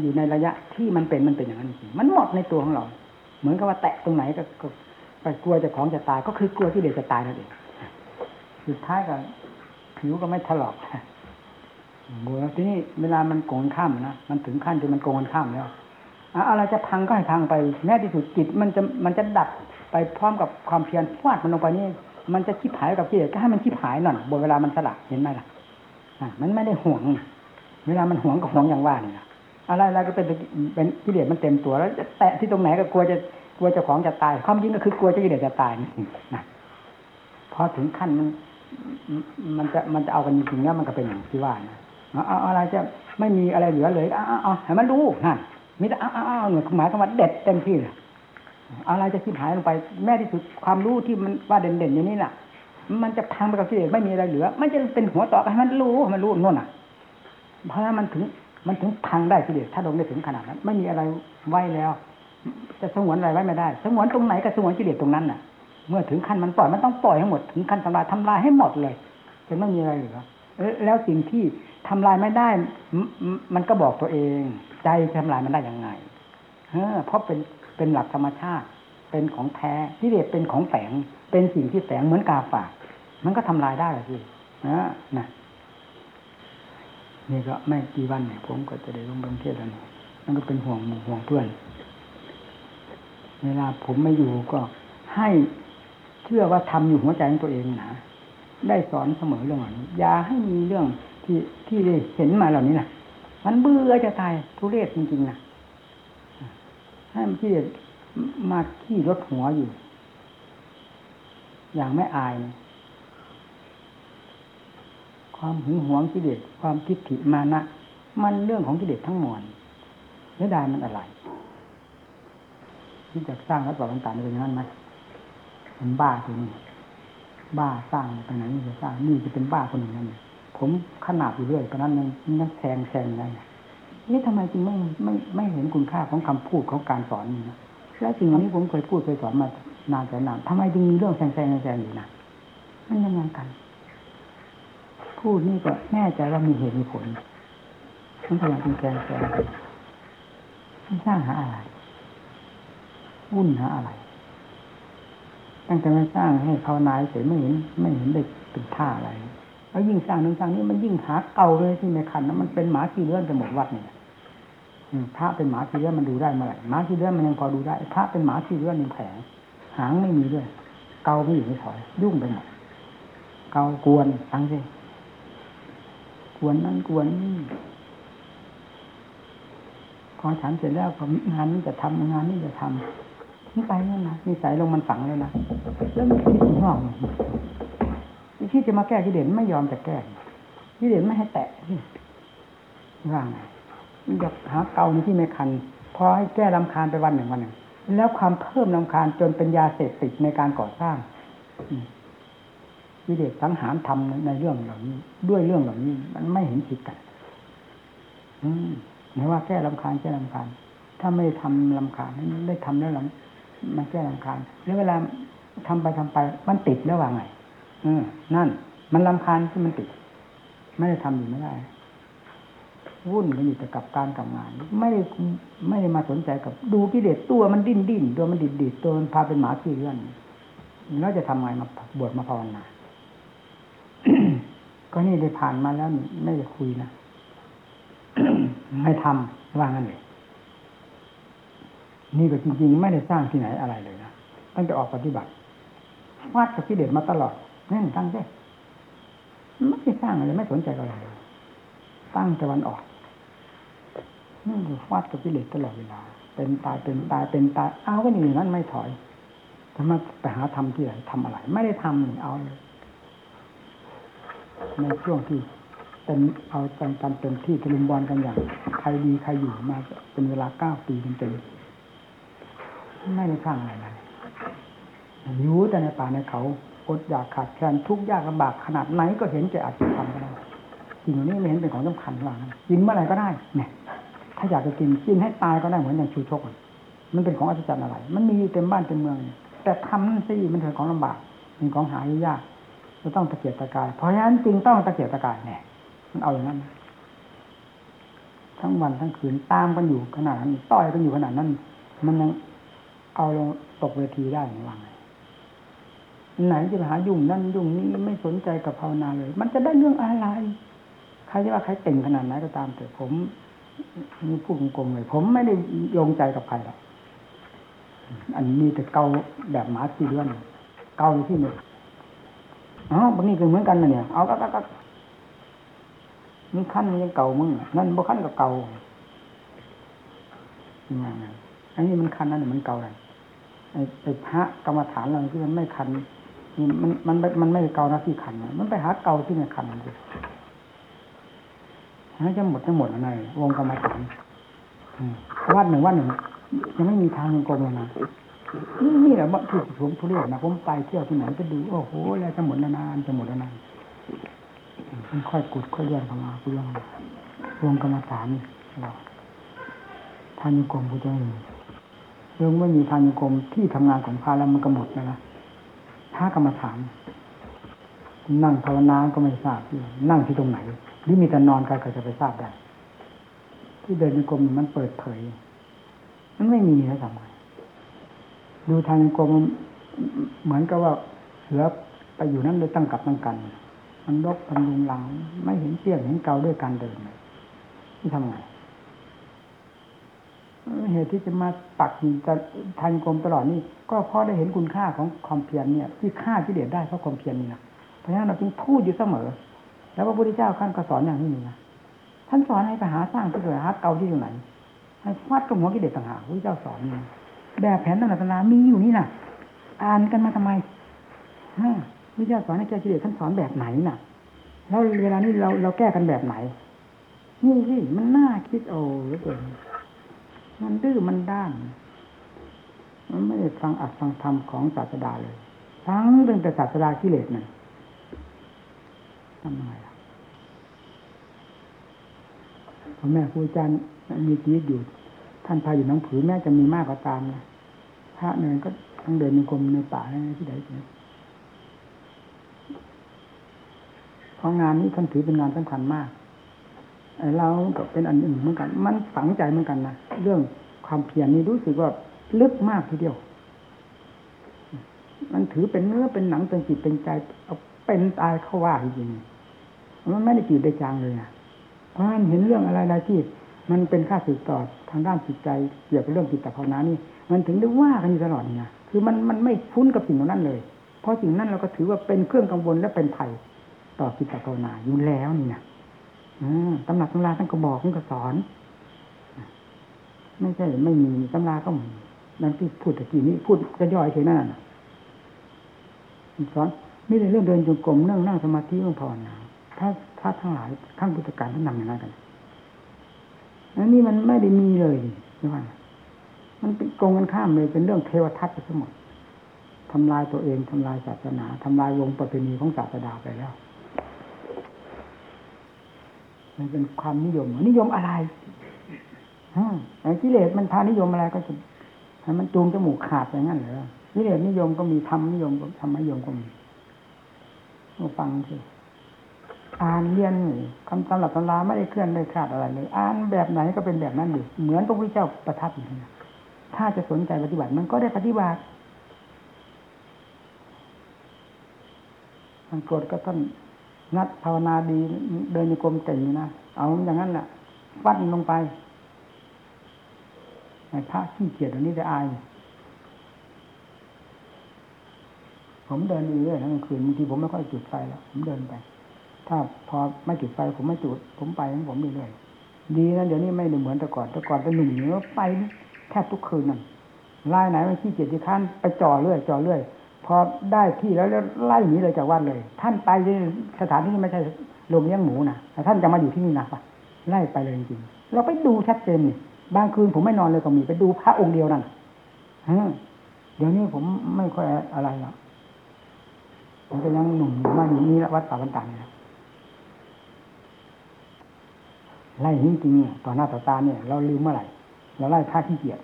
อยู่ในระยะที่มันเป็นมันเป็นอย่างนั้นจริงมันหมดในตัวของเรา เหมือนกับว่าแตะตรงไหนก็ก็กลัวจะของจะตาย ก็คือกลัวที่เด็กจะตายนั่นเองสุดท้ายก็ผิวก็ไม่ถลอกบัวทีนี้เวลามันโกงข้ามนะมันถึงขั้นที่มันโกงข้ามแล้วอะไรจะพังก็ให้พังไปแม้ที่สุดจิตมันจะมันจะดับ ไปพร้อมกับความเพียรฟาดมันลงไปนี่มันจะชิบหายกับกิเลสก็ให้มันชิบหายหน่อยบนเวลามันสลักเห็นไหมล่ะมันไม่ได้ห่วง เวลามันห่วงก็ห่วงอย่างว่านี่นะอะไรอะไรก็เป็นเป็นกิเลสมันเต็มตัวแล้วจะแตะที่ตรงไหนก็กลัวจะกลัวเจ้าของจะตาย ความจริงก็คือกลัวเจ้ากิเลสจะตายนี่นะพอถึงขั้นมันมันจะมันจะเอากันจริงๆแล้วมันก็เป็นอย่างที่ว่านะเอาอะไรจะไม่มีอะไรเหลือเลยเอาเอาให้มันรู้นั่นมิแต่เอาเอาเอาเนี่ยหมายความว่าเด็ดเต็มที่เลย อะไรจะคิดหายลงไป แม้ที่สุดความรู้ที่มันว่าเด่นๆอย่างนี้น่ะ มันจะพังไปกับกิเลสไม่มีอะไรเหลือ มันจะเป็นหัวต่อให้มันรู้มันรู้นั่นน่ะ เพราะนั้นมันถึงมันถึงพังได้กิเลสถ้าลงได้ถึงขนาดนั้นไม่มีอะไรไว้แล้ว จะสงวนอะไรไว้ไม่ได้ สงวนตรงไหนก็สงวนกิเลสตรงนั้นน่ะ เมื่อถึงขั้นมันปล่อยมันต้องปล่อยให้หมดถึงขั้นทำลายทำลายให้หมดเลยจะไม่มีอะไรเหลือแล้วสิ่งที่ทำลายไม่ได้ มันก็บอกตัวเอง ใจทำลายมันได้ยังไงเพราะเป็น เป็นหลักธรรมชาติ เป็นของแท้กิเลสเป็นของแฝงเป็นสิ่งที่แฝงเหมือนกาฝากมันก็ทำลายได้สินะนะนี่ก็ไม่กี่วันเนี่ยผมก็จะได้ลงบังเทศแล้วนี่มันก็เป็นห่วงหมู่ห่วงเพื่อน เวลาผมไม่อยู่ก็ให้เชื่อว่าทำอยู่หัวใจของตัวเองนะได้สอนเสมอเรื่องนี้อย่าให้มีเรื่องที่ที่ได้เห็นมาเหล่านี้นะมันเบื่อจะตายทุเรศจริงๆนะ ให้มันที่มาขี้รถหัวอยู่ อย่างไม่อายนะความหึงหวงกิเลสความทิฏฐิมานะ มันเรื่องของกิเลสทั้งมวลเสียดายมันอะไรที่จะสร้างรัฐบาลต่างๆเป็นอย่างนั้นไหมมันบ้าตัวนี้บ้าสร้างไปไหนนี่จะสร้างนี่จะเป็นบ้าคนหนึ่งนั่นผมขนาดอยู่เรื่อยตอนนั้นยังยังแซงแซงได้ นี่ทำไมจึงไม่ไม่ไม่เห็นคุณค่าของคำพูดของการสอนนี่นะแล้วสิ่งนี้ผมเคยพูดเคยสอนมานานแต่นานทำไมจึงมีเรื่องแซงแซงแซงอยู่นะมันยังไงกัน พูดนี่ก็แน่ใจว่ามีเหตุมีผลมันพยายามเป็นแกงแกงมันสร้างหาอะไรวุ่นหาอะไร ตั้งแต่มันสร้างให้ภานาเฉยไม่เห็น ไม่เห็นได้เป็นท่าอะไร แล้วยิ่งสร้างนึงสร้างนี้มันยิ่งหาเก่าเลยที่ในขันนั้นมันเป็นหมาที่เลื่อนไปหมดวัดเนี่ย พระเป็นหมาที่เลื่อนมันดูได้เมื่อไหร่หมาที่เลื่อนมันยังพอดูได้ พระเป็นหมาที่เลื่อนยังแผลหางไม่มีด้วย เกาไม่อยู่ไม่ถอย ยุ่งไปหมดเกากวนฟังสิกวนนั้นกวนนี่พอฉันเสร็จแล้วงานนี้จะทำงานนี้จะทำนี่ไปนั่นนะนิสัยลงมันฝังเลยนะแล้วมันคิดถึงห้องที่จะมาแก้กิเลสไม่ยอมจะแก้กิเลสไม่ให้แตะที่ว่างไง อยาหาเกาในที่ไม่คันพอให้แก้ลำคาญไปวันหนึ่งวันหนึ่ง แล้วความเพิ่มลำคาญจนเป็นยาเสพติดในการก่อสร้างกิเลสสังหารทำในเรื่องเหล่านี้ ด้วยเรื่องเหล่านี้ มันไม่เห็นผิดกัน อืมไม่ว่าแก้ลำคาญแก้ลำคาญ ถ้าไม่ทำลำคาญได้ทำแล้วลำมันแก้ลำคาญแล้วเวลาทำไปทำไป มันติดแล้วว่าไงนั่น มันลำคาญที่มันติด ไม่ได้ทำอยู่ไม่ได้ วุ่นกันอยู่แต่กับการกับงาน ไม่ได้ไม่ได้มาสนใจกับดูกิเลสตัวมันดิ้นดิ้นตัวมันดิดดิดตัวมันพาเป็นหมาขี้เลื่อนแล้วจะทำไงมาบวชมาภาวนาก็นี่ได้ผ่านมาแล้วไม่ได้คุยนะไม่ทำว่างั้นเลยนี่ก็จริงๆ ไม่ได้สร้างที่ไหนอะไรเลยนะตั้งแต่ออกปฏิบัติวาดกับกิเลสมาตลอดนั่นตั้งใจไม่ได้สร้างอะไรไม่สนใจอะไรตั้งแต่วันออก ฟาดกับกิเลสตลอดเวลา เป็นตายเป็นตายเป็นตายเอาก็อย่างนั้นไม่ถอยทำไมไปหาทำที่ไหนทำอะไร ไม่ได้ทำเอาเลยในช่วงที่เป็นเอาจังกันเต็มที่ตะลุมบอลกันอย่างใครดีใครอยู่มาเป็นเวลาเก้าปีเต็มไม่ได้สร้างอะไรเลยอยู่แต่ในป่าในเขาอดอยากขาดแคลนทุกยากลำบากขนาดไหนก็เห็นแก่อัตธรรมก็ได้สิ่งเหล่านี้ไม่เห็นเป็นของสำคัญหรอกกินเมื่อไหร่ก็ได้เนี่ย ถ้าอยากจะกินกินให้ตายก็ได้เหมือนอย่างชูชก มันเป็นของอัศจรรย์อะไร มันมีอยู่เต็มบ้านเต็มเมือง แต่ทำนั่นสิมันเป็นของลำบากเป็นของหายากจะต้องตะเกียกตะกาย เพราะฉะนั้นจึงต้องตะเกียกตะกายเนี่ยมันเอาอย่างนั้น ทั้งวันทั้งคืนตามกันอยู่ขนาดนั้นต่อยกันอยู่ขนาดนั้น มันยังเอาลงตกเวทีได้หรือว่าไงไหนจะหายุ่งนั่นยุ่งนี้ไม่สนใจกับภาวนาเลย มันจะได้เรื่องอะไร ใครจะว่าใครเต่งขนาดไหนก็ตามแต่ผม นี่พูดโกงเลย ผมไม่ได้โยงใจกับใครหรอกอันนี้แต่เกาแบบหมาสี่เดือนเกาอยู่ที่หนึ่งอ๋อบางนี้ก็เหมือนกันนะเนี่ย เอาก็ก็มึงขั้นมันยังเก่ามึงนั่นบ่ขั้นก็เก่าอย่างนั้นอันนี้มันคันนั่นมันเก่าเลยไอ้ไอ้พระกรรมฐานเราที่มันไม่คันมันมันมันไม่เก่านะที่คันมันไปหาเก่าที่ไม่คันมันสิ ให้จะหมดจะหมดอะไรวงกรรมฐานวัดหนึ่งวัดหนึ่งยังไม่มีทางยังกลมเลยนะนี่นี่แหละว่าถูกผมทุเรศนะผมไปเที่ยวที่ไหนก็ดูโอ้โหแล้วจะหมดนานจะหมดนานมันค่อยกุดค่อยเลื่อนเข้ามาคุยงวงกรรมฐานเราทางกรมพุทธเจ้าเรื่องไม่มีทางกรมที่ทำงานของพระแล้วมันก็หมดแล้วนะพระกรรมฐาน นั่งภาวนาก็ไม่ทราบนั่งที่ตรงไหน รือมีแต่นอนใครก็จะไปทราบได้ ที่เดินในกรมมันเปิดเผย มันไม่มีนะทำไมดูทางกรมเหมือนกับว่าเสือไปอยู่นั้นเลยตั้งกับตั้งกัน มันรกมันลุงหลัง ไม่เห็นเสี้ยงเห็นเกาด้วยการเดินที่ทำไงเหตุที่จะมาปักจะทางกรมตลอดนี่ก็เพราะได้เห็นคุณค่าของความเพียรเนี่ย ที่ฆ่าที่เด็ดได้เพราะความเพียรนี่นะเพราะฉะนั้นเราจึงพูดอยู่เสมอ แล้วพระพุทธเจ้าท่านก็สอนอย่างนี้นะท่านสอนให้ไปหาสร้างที่ไหนหาเกาที่อยู่ไหนให้ฟัดกับหัวกิเลสต่างหากพระเจ้าสอนนี่แบบแผนต่างๆนามีอยู่นี่น่ะอ่านกันมาทำไมฮะพระเจ้าสอนให้แก้กิเลสท่านสอนแบบไหนน่ะ แล้วเวลานี้เราเราแก้กันแบบไหนนี่สิมันน่าคิดโอ้เหลือเกินมันดื้อมันด้าน มันไม่ได้ฟังอัดฟังธรรมของศาสดาเลยทั้งเรื่องแต่ศาสดากิเลสนั่นทำไงล่ะ พ่อแม่ครูอาจารย์มีชีวิตอยู่ ท่านพาอยู่น้องผือแม่จะมีมากก็ตามนะพระเนินก็ต้องเดินในกรมในป่าในที่ใดที่เพราะงานนี้ท่านถือเป็นงานสำคัญมากไอ้เราก็เป็นอันหนึ่งเหมือนกัน มันฝังใจเหมือนกันนะเรื่องความเพียรนี่รู้สึกว่าลึกมากทีเดียว มันถือเป็นเนื้อเป็นหนังเป็นจิตเป็นใจเอาเป็นตายเข้าว่าจริงๆมันไม่ได้จืดได้จางเลยนะ เพราะมันเห็นเรื่องอะไรๆที่ มันเป็นค่าสืบต่อทางด้านจิตใจเกี่ยวกับเรื่องจิตตภาวนานี่ มันถึงได้ว่ากันอยู่ตลอดเนี่ยคือมันมันไม่คุ้นกับสิ่งนั้นเลย เพราะสิ่งนั้นเราก็ถือว่าเป็นเครื่องกังวลและเป็นภัยต่อจิตตภาวนาอยู่แล้วนี่นะตำหนักตำราท่านก็บอกท่านก็สอนไม่ใช่ไม่มีตำราก็มีนั่นที่พูดตะกี้นี้พูดจะย่อยเฉยนั่นสอนไม่ได้เรื่องเดินจงกรมเรื่องนั่งสมาธิเรื่องภาวนา ถ้าถ้าทั้งหลายข้างพุทธการท่านนำอย่างนั้นกันอันนี้มันไม่ได้มีเลยใช่ไหมมันเป็นกงกันข้ามเลยเป็นเรื่องเทวทัตไปทั้งหมดทำลายตัวเองทำลายศาสนาทำลายวงประเพณีของศาสดาไปแล้ว มันเป็นความนิยม นิยมอะไรไอ้กิเลสมันพานิยมอะไรก็จะมันจูงจมูกขาดอย่างนั้นเหรอกิเลสนิยมก็มีธรรมนิยมธรรมนิยมก็มีมาฟังสิ อ่านเรียนคำตำรับตำราไม่ได้เคลื่อนได้ขาดอะไรเลยอ่านแบบไหนก็เป็นแบบนั้นอยู่เหมือนพระพุทธเจ้าประทับอยู่นี้ถ้าจะสนใจปฏิบัติมันก็ได้ปฏิบัติมันโกรธก็ท่านนัดภาวนาดีเดินในกรมเก่งนะเอาอย่างนั้นแหละฟัดลงไปในพระขี้เกียจอันนี้จะอาย ผมเดินอยู่เรื่อยทั้งคืนบางทีผมไม่ค่อยจุดไฟแล้ว ผมเดินไป ถ้าพอไม่จุดไฟผมไม่จุด ผมไปของผมเรื่อยๆดีนะเดี๋ยวนี้ไม่เหมือนแต่ก่อนแต่ก่อนเป็นหนุ่มเนื้อไปแทบทุกคืนนั่นไล่ไหนมาขี้เกียจที่ขั้นไปจ่อเรื่อยจ่อเรื่อยพอได้ที่แล้วไล่หนีเลยจากวัดเลย ท่านไปสถานที่นี้ไม่ใช่โรงเลี้ยงหมูนะแต่ท่านจะมาอยู่ที่นี่นะปะไล่ไปเลยจริงๆเราไปดูชัดเจนนี่บางคืนผมไม่นอนเลยก็มีไปดูพระองค์เดียวนั่นเดี๋ยวนี้ผมไม่ค่อยอะไรหรอกผมก็ยังหนุ่มอยู่มาอยู่นี่ละวัดป่าบันตันเนี่ย ไล่จริงๆเนี่ยต่อหน้าต่อตาเนี่ย เราลืมเมื่อไหร่เราไล่ท่าขี้เกียจ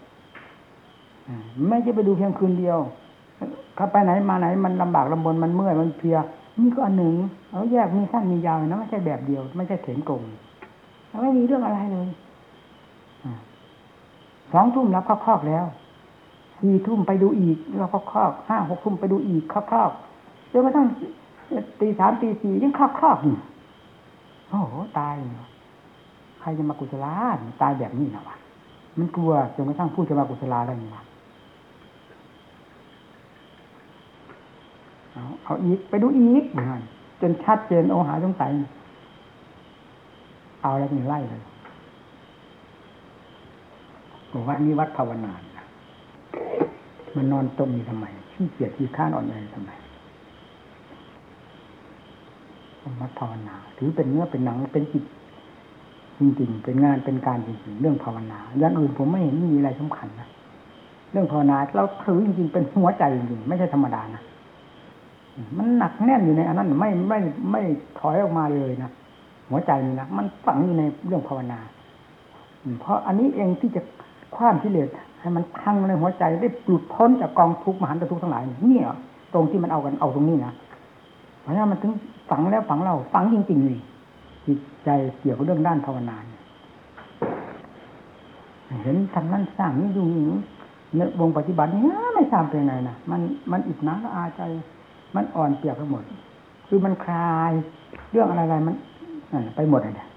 ไม่ใช่ไปดูเพียงคืนเดียวถ้าไปไหนมาไหนมันลำบากลำบนมันเมื่อยมันเพลียนี่ก็อันหนึ่งเอาแยกมีสั้นมียาวนะไม่ใช่แบบเดียว ไม่ใช่เถนกลมแล้วไม่มีเรื่องอะไรเลยสองทุ่มรับครอกๆแล้วสี่ทุ่มไปดูอีกเราครอกๆห้าหกทุ่มไปดูอีกครอกๆจนกระทั่งตีสามตีสี่ยังครอกๆนี่โอ้โหตายเลย ครจะมากุศลาตายแบบนี้นะวะมันกลัวจนกระทั่งพูดจะมากุศลาได้ยังไงเอาเอาอีกไปดูอีกอย่างนั้นจนชัดเจนโอหาสงสัยเอาแล้วนี่ไล่เลยบอกวัดนี้วัดภาวนานมันนอนตรงนี้ทำไมขี้เกียจขี้ข้านอ่อนแอทำไมวัดภาวนา ถือเป็นเนื้อเป็นหนังเป็นจิต จริงๆ เป็นงานเป็นการจริงๆเรื่องภาวนาอย่างอื่นผมไม่เห็นมีอะไรสำคัญนะเรื่องภาวนาเราถือจริงๆเป็นหัวใจจริงๆไม่ใช่ธรรมดานะมันหนักแน่นอยู่ในอันนั้นไม่ไม่ไม่ถอยออกมาเลยนะหัวใจนี่นะมันฝังอยู่ในเรื่องภาวนา เพราะอันนี้เองที่จะคว้ามกิเลสให้มันทังในหัวใจได้หลุดพ้นจากกองทุกข์มหันตทุกข์ทั้งหลายเนี่ยตรงที่มันเอากันเอาตรงนี้นะเพราะฉะนั้นมันถึงฝังแล้วฝังเราฝังจริงๆเลย จิตใจเกี่ยวกับเรื่องด้านภาวนาเห็นทางนั้นสร้างนี้ดูนี้ในวงปฏิบัตินี้ไม่ทราบเป็นไงนะมันมันอิดหนาละอาใจ มันอ่อนเปียกไปหมด คือมันคลาย เรื่องอะไรๆมันไปหมดเลย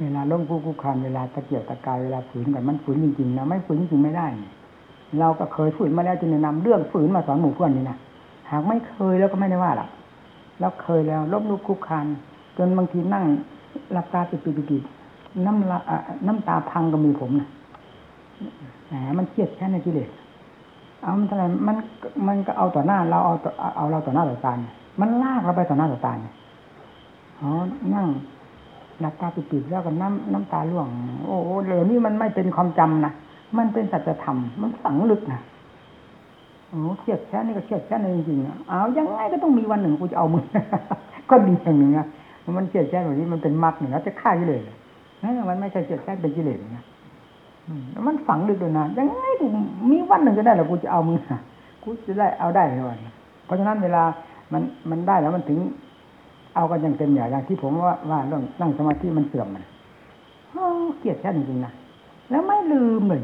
เวลาล้มกู้กู้คานเวลาตะเกียบตะกายเวลาฝืนกันมันฝืนจริงๆนะไม่ฝืนจริงๆไม่ได้ เราก็เคยฝืนมาแล้วจึงแนะนำเรื่องฝืนมาสอนหมู่เพื่อนนี่นะหากไม่เคยแล้วก็ไม่ได้ว่าหรอก แล้วเคยแล้วล้มลุกคุกคานจนบางทีนั่งหลับตาปิดปิดปิดน้ำละน้ำตาพังก็มีผมนะแหมมันเครียดแค่ในกิเลสเอามันอะไรมันมันก็เอาต่อหน้า เราเอาเอาเราต่อหน้าต่อตามันลากเราไปต่อหน้าต่อตาเนี่ยอ๋อนั่งหลับตาปิดๆแล้วก็น้ำน้ำตาล่วง โอ้โหเหล่านี้มันไม่เป็นความจำนะมันเป็นสัจธรรมมันฝังลึกนะ เครียดแค่นี้ก็เครียดแค่นี้จริงๆเอายังไงก็ต้องมีวันหนึ่งกูจะเอามึงก็ดีอย่างหนึ่งนะมันเครียดแค่แบบนี้มันเป็นมรรคหนึ่งแล้วจะฆ่ากิเลสมันไม่ใช่เครียดแค่เป็นกิเลสนะมันฝังลึกเลยนะยังไงกูมีวันหนึ่งก็ได้แหละกูจะเอามึงกูจะได้เอาได้เลยเพราะฉะนั้นเวลามันมันได้แล้วมันถึง เอากันอย่างเต็มอย่างที่ผมว่าว่าเรื่องนั่งสมาธิมันเสื่อมมันเกลียดแค่จริงๆนะแล้วไม่ลืมเลย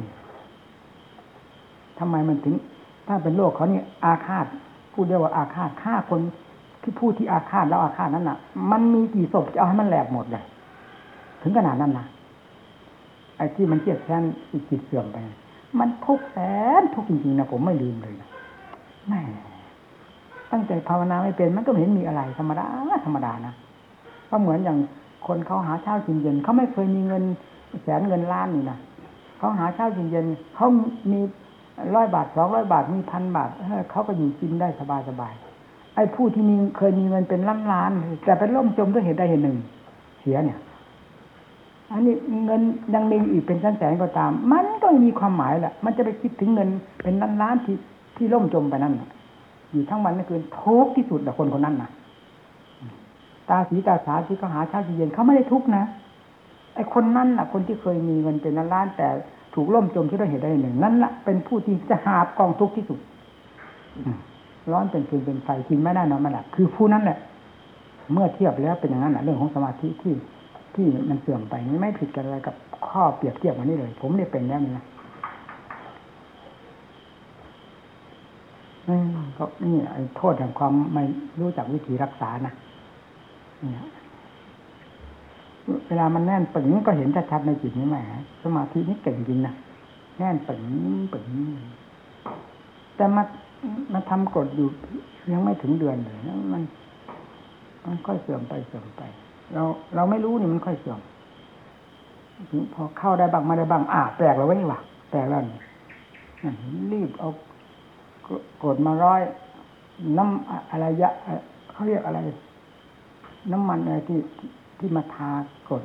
ทำไมมันถึง ถ้าเป็นโรคเขาเนี่ยอาฆาตพูดเรียกว่าอาฆาตฆ่าคนที่พูดที่อาฆาตแล้วอาฆาตนั้นน่ะ มันมีกี่ศพจะเอาให้มันแหลกหมดเลยถึงขนาดนั้นนะไอ้ที่มันเกียดแค้นจิตเสื่อมไป มันทุกแสนทุกจริงๆนะผมไม่ลืมเลยนะแม่ตั้งใจภาวนาไม่เป็นมันก็เห็นมีอะไร ธรรมดาธรรมดานะก็เหมือนอย่างคนเขาหาเช้ากินเย็นเขาไม่เคยมีเงินแสนเงินล้านนี่นะเขาหาเช้ากินเย็นเขามี ร้อยบาทสองร้อยบาทมีพันบาทเขาก็อยู่กินได้สบายสบายไอ้ผู้ที่มีเคยมีเงินเป็นล้านล้านแต่เป็นล่มจมด้วยเหตุใดเหตุหนึ่ง เสียเนี่ย อันนี้เงินยังมีอีกเป็นแสนแสนก็ตาม มันก็มีความหมายแหละมันจะไปคิดถึงเงินเป็นล้านล้านที่ที่ล่มจมไปนั่นอยู่ทั้งวันนั่นคือทุกข์ที่สุดแต่คนคนนั้นนะตาสีตาสาที่เขาหาเช้าเย็นเขาไม่ได้ทุกนะไอ้คนนั้นน่ะ คนที่เคยมีเงินเป็นล้านล้านแต่ ถูกล่มจมที่เราเห็นได้หนึ่งนั่นละเป็นผู้ที่จะหาบกองทุกข์ที่สุดร้อนเป็นฟืนเป็นไฟกินไม่ได้นอนไม่หลับคือผู้นั้นแหละ เมื่อเทียบแล้วเป็นอย่างนั้นแหละเรื่องของสมาธิที่ที่มันเสื่อมไปไม่ผิดกันอะไรกับข้อเปรียบเทียบวันนี้เลย ผมได้เป็นแล้วนี่นะก็นี่โทษแห่งความไม่รู้จักวิธีรักษานะเนี่ย เวลามันแน่นปึงก็เห็นชัดๆในจิตนี้ไหมสมาธินี่เก่งจริงนะแน่นปึงปึงแต่มามาทำกฎอยู่ยังไม่ถึงเดือนเลยแล้วมันมันค่อยเสื่อมไปเสื่อมไป เราเราไม่รู้นี่มันค่อยเสื่อมพอเข้าได้บ้างม่ได้บ้างอ่าแปลกแล้ววะนี่วะแปลกแล้วนี่รีบเอากดมาร้อย น้ำอะไรยะเขาเรียกอะไร น้ำมันอะไรที่ ที่มาทากด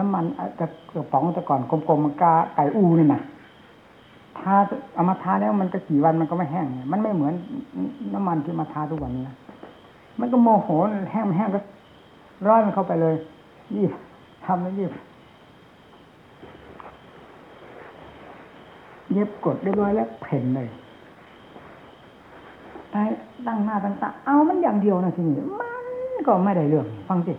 น้ำมันแต่กระป๋องแต่ก่อนกลมๆมันกาไก่อูนี่นะทาเอามาทาแล้วมันก็กี่วันมันก็ไม่แห้งเนี่ยมันไม่เหมือนน้ำมันที่มาทาทุกวันนี้นะมันก็โมโหแห้งแห้งก็ร้อยมันเข้าไปเลยยี่ทำแล้วยี่เย็บกดเรียบร้อยแล้วเพ่นเลยไปตั้งหน้าตั้งตาเอามันอย่างเดียวนะทีนี้มันก็ไม่ได้เรื่อง ฟังสิ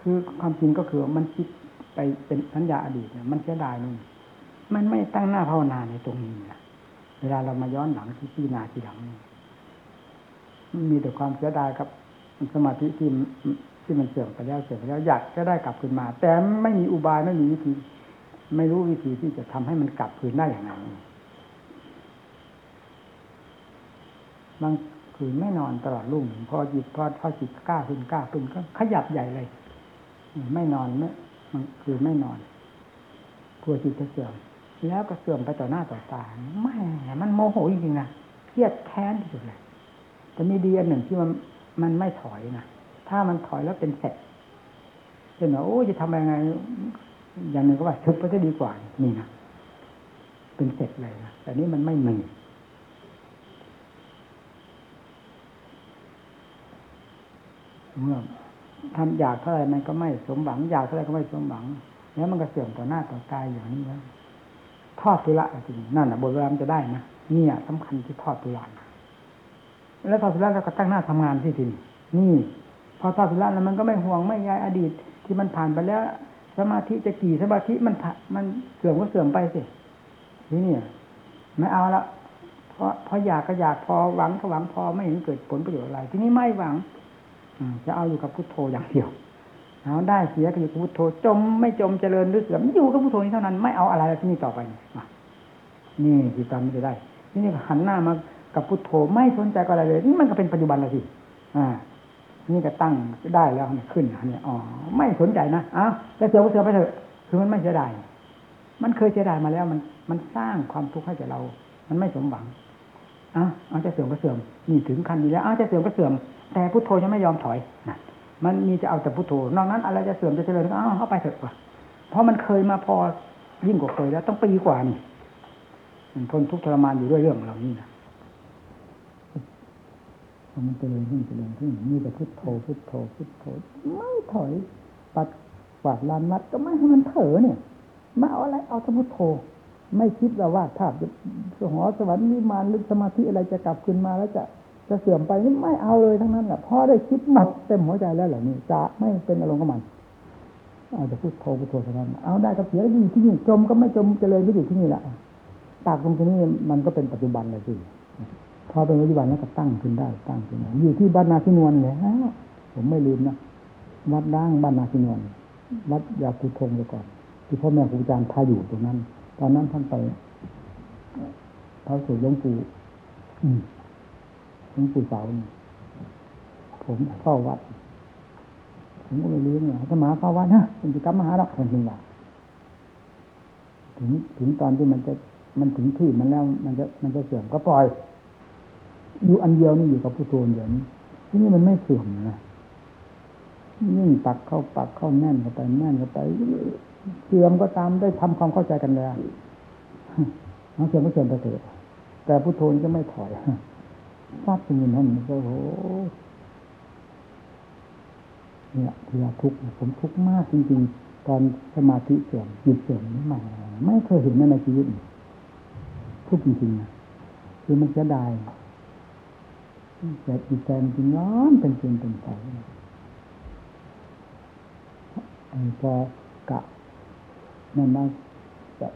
คือความจริงก็คือมันคิดไปเป็นสัญญาอดีตเนี่ยมันเสียดายนู่นมันไม่ตั้งหน้าภาวนาในตรงนี้นะเวลาเรามาย้อนหลังที่พิจารณาทีหลังมันมีแต่ความเสียดายกับสมาธิที่ที่มันเสื่อมไปแล้วเสื่อมไปแล้วอยากจะได้กลับคืนมา แต่ไม่มีอุบายไม่มีวิธี ไม่รู้วิธีที่จะทำให้มันกลับคืนได้อย่างไรบางคืนไม่นอนตลอดรุ่งพอจิตพอพอจิตกล้าขึ้นกล้าขึ้นก็ขยับใหญ่เลย ไม่นอนไม่มันคือไม่นอนกลัวจิตจะเสื่อม แล้วก็เสื่อมไปต่อหน้าต่อตาแม่มันโมโหจริงๆนะเครียดแค้นที่สุดเลยแต่มีดีอันหนึ่งที่มันมันไม่ถอยนะถ้ามันถอยแล้วเป็นเสร็จเช่นว่าโอ้จะทำยังไง อย่างหนึ่งก็ว่าชุบไปจะดีกว่านี่นะเป็นเสร็จเลยนะแต่นี้มันไม่มีเมื่อ ทำอยากเท่าไรมันก็ไม่สมหวัง อยากเท่าไรก็ไม่สมหวัง แล้วมันก็เสื่อมต่อหน้าต่อตายอย่างนี้แล้วทอดตุละจริงนั่นแหะบทเวลามันจะได้นะเนี่ยสำคัญที่ทอดตุละแล้วทอดตุละแล้วก็ตั้งหน้าทำงานที่ทีนนี่ พอทอดตุละแล้วมันก็ไม่ห่วงไม่ยายอดีต ที่มันผ่านไปแล้ว สมาธิจะกี่สมาธิมันมันเสื่อมก็เสื่อมไปสินี่เนี่ยไม่เอาละเพราะพออยากก็อยากพอหวังก็หวังพอไม่เห็นเกิดผลประโยชน์อะไร ที่นี้ไม่หวัง จะเอาอยู่กับพุทโธอย่างเดียวเอาได้เสียก็อยู่กับพุทโธ จมไม่จมเจริญหรือเสื่อมอยู่กับพุทโธนี้เท่านั้นไม่เอาอะไรที่นี่ต่อไปนี่คือตามไม่ได้นี่นี่หันหน้ามากับพุทโธไม่สนใจก็อะไรเลยนี่มันก็เป็นปัจจุบันแล้วสิอ่า นี่ก็ตั้งได้แล้วขึ้นเนี่ยอ๋อไม่สนใจนะอ้าวจะเสื่อมก็เสื่อมไปเถอะคือมันไม่เสียดายมันเคยเสียดายมาแล้วมันมันสร้างความทุกข์ให้แก่เรา มันไม่สมหวังอ้าวเอาจะเสื่อมก็เสื่อมนี่ถึงขั้นนี้แล้วอ้าวจะเสื่อมก็เสื่อม แต่พุทโธจะไม่ยอมถอยนะมันมีจะเอาแต่พุทโธนอกนั้นอะไรจะเสื่อมจะเจริญก็เอาเข้าไปเถอะว่ะเพราะมันเคยมาพอยิ่งกว่าเคยแล้ว ต้องปีกว่านี่มันทนทุกข์ทรมานอยู่ด้วยเรื่องเหล่านี้นะมันเจริญขึ้นเจริญขึ้นมีแต่พุทโธพุทโธพุทโธไม่ถอย ปัดกวาดลานวัดก็ไม่ให้มันเถอเนี่ยมาเอาอะไรเอาแต่พุทโธ ไม่คิดว่าว่าภาพจะหอสวรรค์นิมานลึกสมาธิอะไรจะกลับคืนมาแล้วจะ จะเสื่อมไปนี่ไม่เอาเลยทั้งนั้นแหละพอได้คิดหมดเต็มหัวใจแล้วเหล่านี้จะไม่เป็นอารมณ์กับมันอาจะพูดโทพุทโธเท่านั้นเอาได้ก็เสียอยู่ที่นี่จมก็ไม่จมจะเจริญก็อยู่ที่นี่แหละตากตรงที่นี่มันก็เป็นปัจจุบันเลยสิพอเป็นปัจจุบันแล้วก็ตั้งขึ้นได้ตั้งขึ้นอยู่ที่บ้านนาทินวลเนี่ยผมไม่ลืมนะวัดด่างบ้านนาทินวลวัดยาคูทงไปก่อน ที่พ่อแม่ครูอาจารย์พาอยู่ตรงนั้น ตอนนั้นท่านไปพระสุหลวงปู่ อืมหลวงปู่เสาผมเข้าวัด ผมก็ไม่รู้เนี่ยถ้ามาเข้าวัดนะผมจะกลับมาหาดอกคนจริงว่าถึงถึงตอนที่มันจะมันถึงที่มันแล้ว มันจะมันจะเสื่อมก็ปล่อย อยู่อันเดียวนี่อยู่กับผู้โทนอย่างนี้ที่นี่มันไม่เสื่อมนะยิ่งปักเข้าปักเข้าแน่นเข้าไปแน่นเข้าไปเสื่อมก็ตามได้ทำความเข้าใจกันแล้วเสื่อมก็เสื่อมไปเถอะแต่ผู้โทนจะไม่ถอย ฟาดเป็นอย่างนั้นก็โหเนี่ยเวลาทุกข์ผมทุกข์มากจริงๆ ตอนสมาธิเสื่อมจิตเสื่อมนี่ไม่ไม่เคยเห็นในชีวิตทุกข์จริงๆนะคือมันจะได้แต่จิตใจมันจริงร้อนเป็นเกลียนเป็นไฟพอกะนั่นมาจะ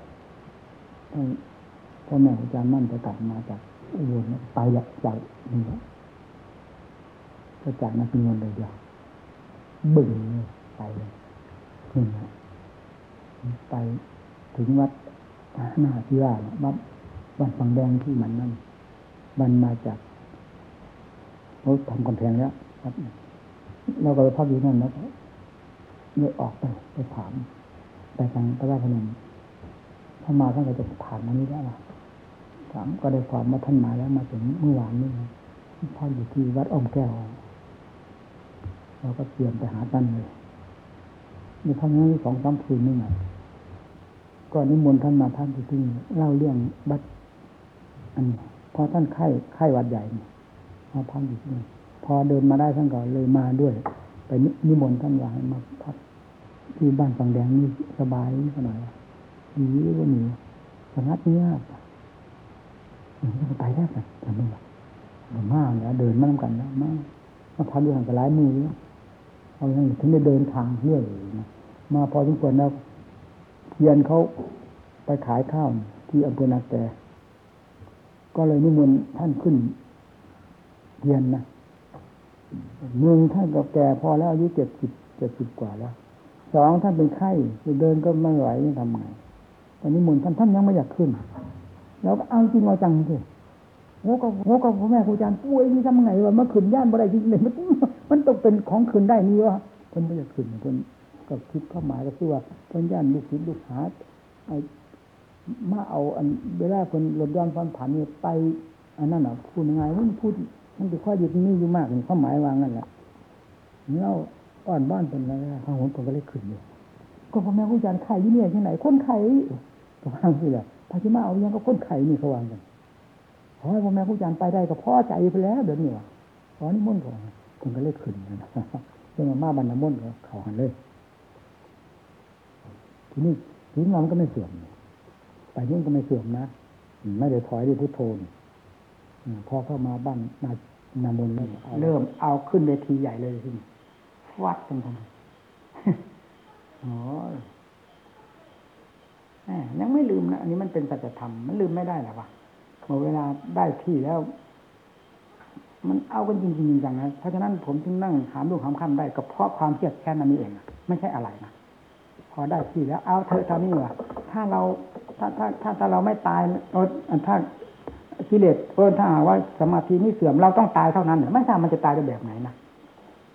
พ่อแม่อาจารย์มั่นจะกลับมาจาก อุบลไปละจากนี่ก็จากนักเงินเลยเดียวบึ่งไปเลยนี่นะไปถึงวัดหน้าที่ว่าวัดวัดฝังแดงที่มันนั่นมันมาจากเขาทำกำแพงแล้วครับเราก็ไปพักอยู่นั่นแล้วก็เลยออกไปไปถามไปทางพระราชพนมถ้ามาท่านก็จะผ่านมานี้ได้หรอ ถามก็ได้ความมาท่านมาแล้วมาถึงเมื่อวานนี้ท่านอยู่ที่วัดอ้อมแก้วเราก็เตรียมไปหาท่านเลยมีท่านนี้สองสามคืนนี่ไงก่อนนิมนต์ท่านมาท่านที่นี่เล่าเรื่องบัดอันนี้พอท่านไข้ไข้วัดใหญ่นี่มาพักอยู่ที่นี่พอเดินมาได้ท่านก็เลยมาด้วย ไปนิมนต์ท่านว่าให้มาพักที่บ้านฝั่งแดงนี่สบายขนาดดีว่าหนีสงัดเงียบ มไปได้กันแต่ไม่หรอกผมากเนี่ยเดินมาทำกันแล้วมากมาพักอยู่ห่างกันหลายมือแล้วเอาอย่างนี้ถึงได้เดินทางเรื่อยนะมาพอสมควรแล้วเพียนเขาไปขายข้าวที่อำเภอนาแกก็เลยนิมนต์ท่านขึ้นเพียนนะหนึ่งท่านก็แก่พอแล้วอายุเจ็ดสิบเจ็ดสิบกว่าแล้วสองท่านเป็นไข้เดินก็ไม่ไหวทำไงตอนนี้มนต์ท่านท่านยังไม่อยากขึ้น แล้วก็เอาจริงเอาจังสิโอ้ก็โอ้ก็พ่อแม่ครูอาจารย์ป่วยนี่ทำไงวะเมื่อคืนย่านบ่ได้จริงเลยมันมันต้องเป็นของคืนได้นี่วะเพิ่นไม่อยากขึ้นเพิ่นก็คิดเข้าหมายก็คือว่าเพิ่นย่านลูกศิษย์ลูกหาไอ้มาเอาอันเวลาเพิ่นลดย้อนความผันนี่ไปอันนั้นอะพูดยังไงมันพูดมันเป็นข้อยึดนี่อยู่มากนี่ความหมายวางนั่นแหละเล่าอ่อนบ้านเป็นอะไรข้างหนผมก็เลยขึ้นอยู่ก็พ่อแม่ครูอาจารย์ไข่ยี่เนี่ยที่ไหนคนไข่ก็วางสิแหละ พาชิมาเอายังก็คนไข่นี่เขาวางกันขอให้พ่อแม่ครูอาจารย์ไปได้ก็พ่อใจไปแล้วเดี๋ยวนี้ว่ะขอนี่มุ่นต์ก่อนผมก็เลยขึ้นนะเรื่องมาบรรณมุ่นต์ก็เขาหันเลย ทีนี้ทีนี้มันก็ไม่เสื่อมไปนี่งก็ไม่เสื่อมนะไม่ได้ถอยด้วยพุทโธนี่พอเข้ามาบ้านนานามนเริ่มเริ่มเอาขึ้นเวทีใหญ่เลยทีนี้ฟัดกันทำไมโอ้ ยังไม่ลืมนะอันนี้มันเป็นสัจธรรมมันลืมไม่ได้หรอวะเมื่อเวลาได้ที่แล้ว มันเอากันจริงๆจังนะเพราะฉะนั้นผมจึงนั่งหามลูกหามคำได้ก็เพราะความเครียดแค้นอันนี้เองไม่ใช่อะไรนะพอได้ที่แล้ว เอาเธอเท่านี้ว่ะถ้าเราถ้าถ้าถ้าถ้าเราไม่ตายเออถ้ากิเลสเออถ้าหากว่าสมาธินี่เสื่อมเราต้องตายเท่านั้นไม่ทราบมันจะตายด้แบบไหนนะ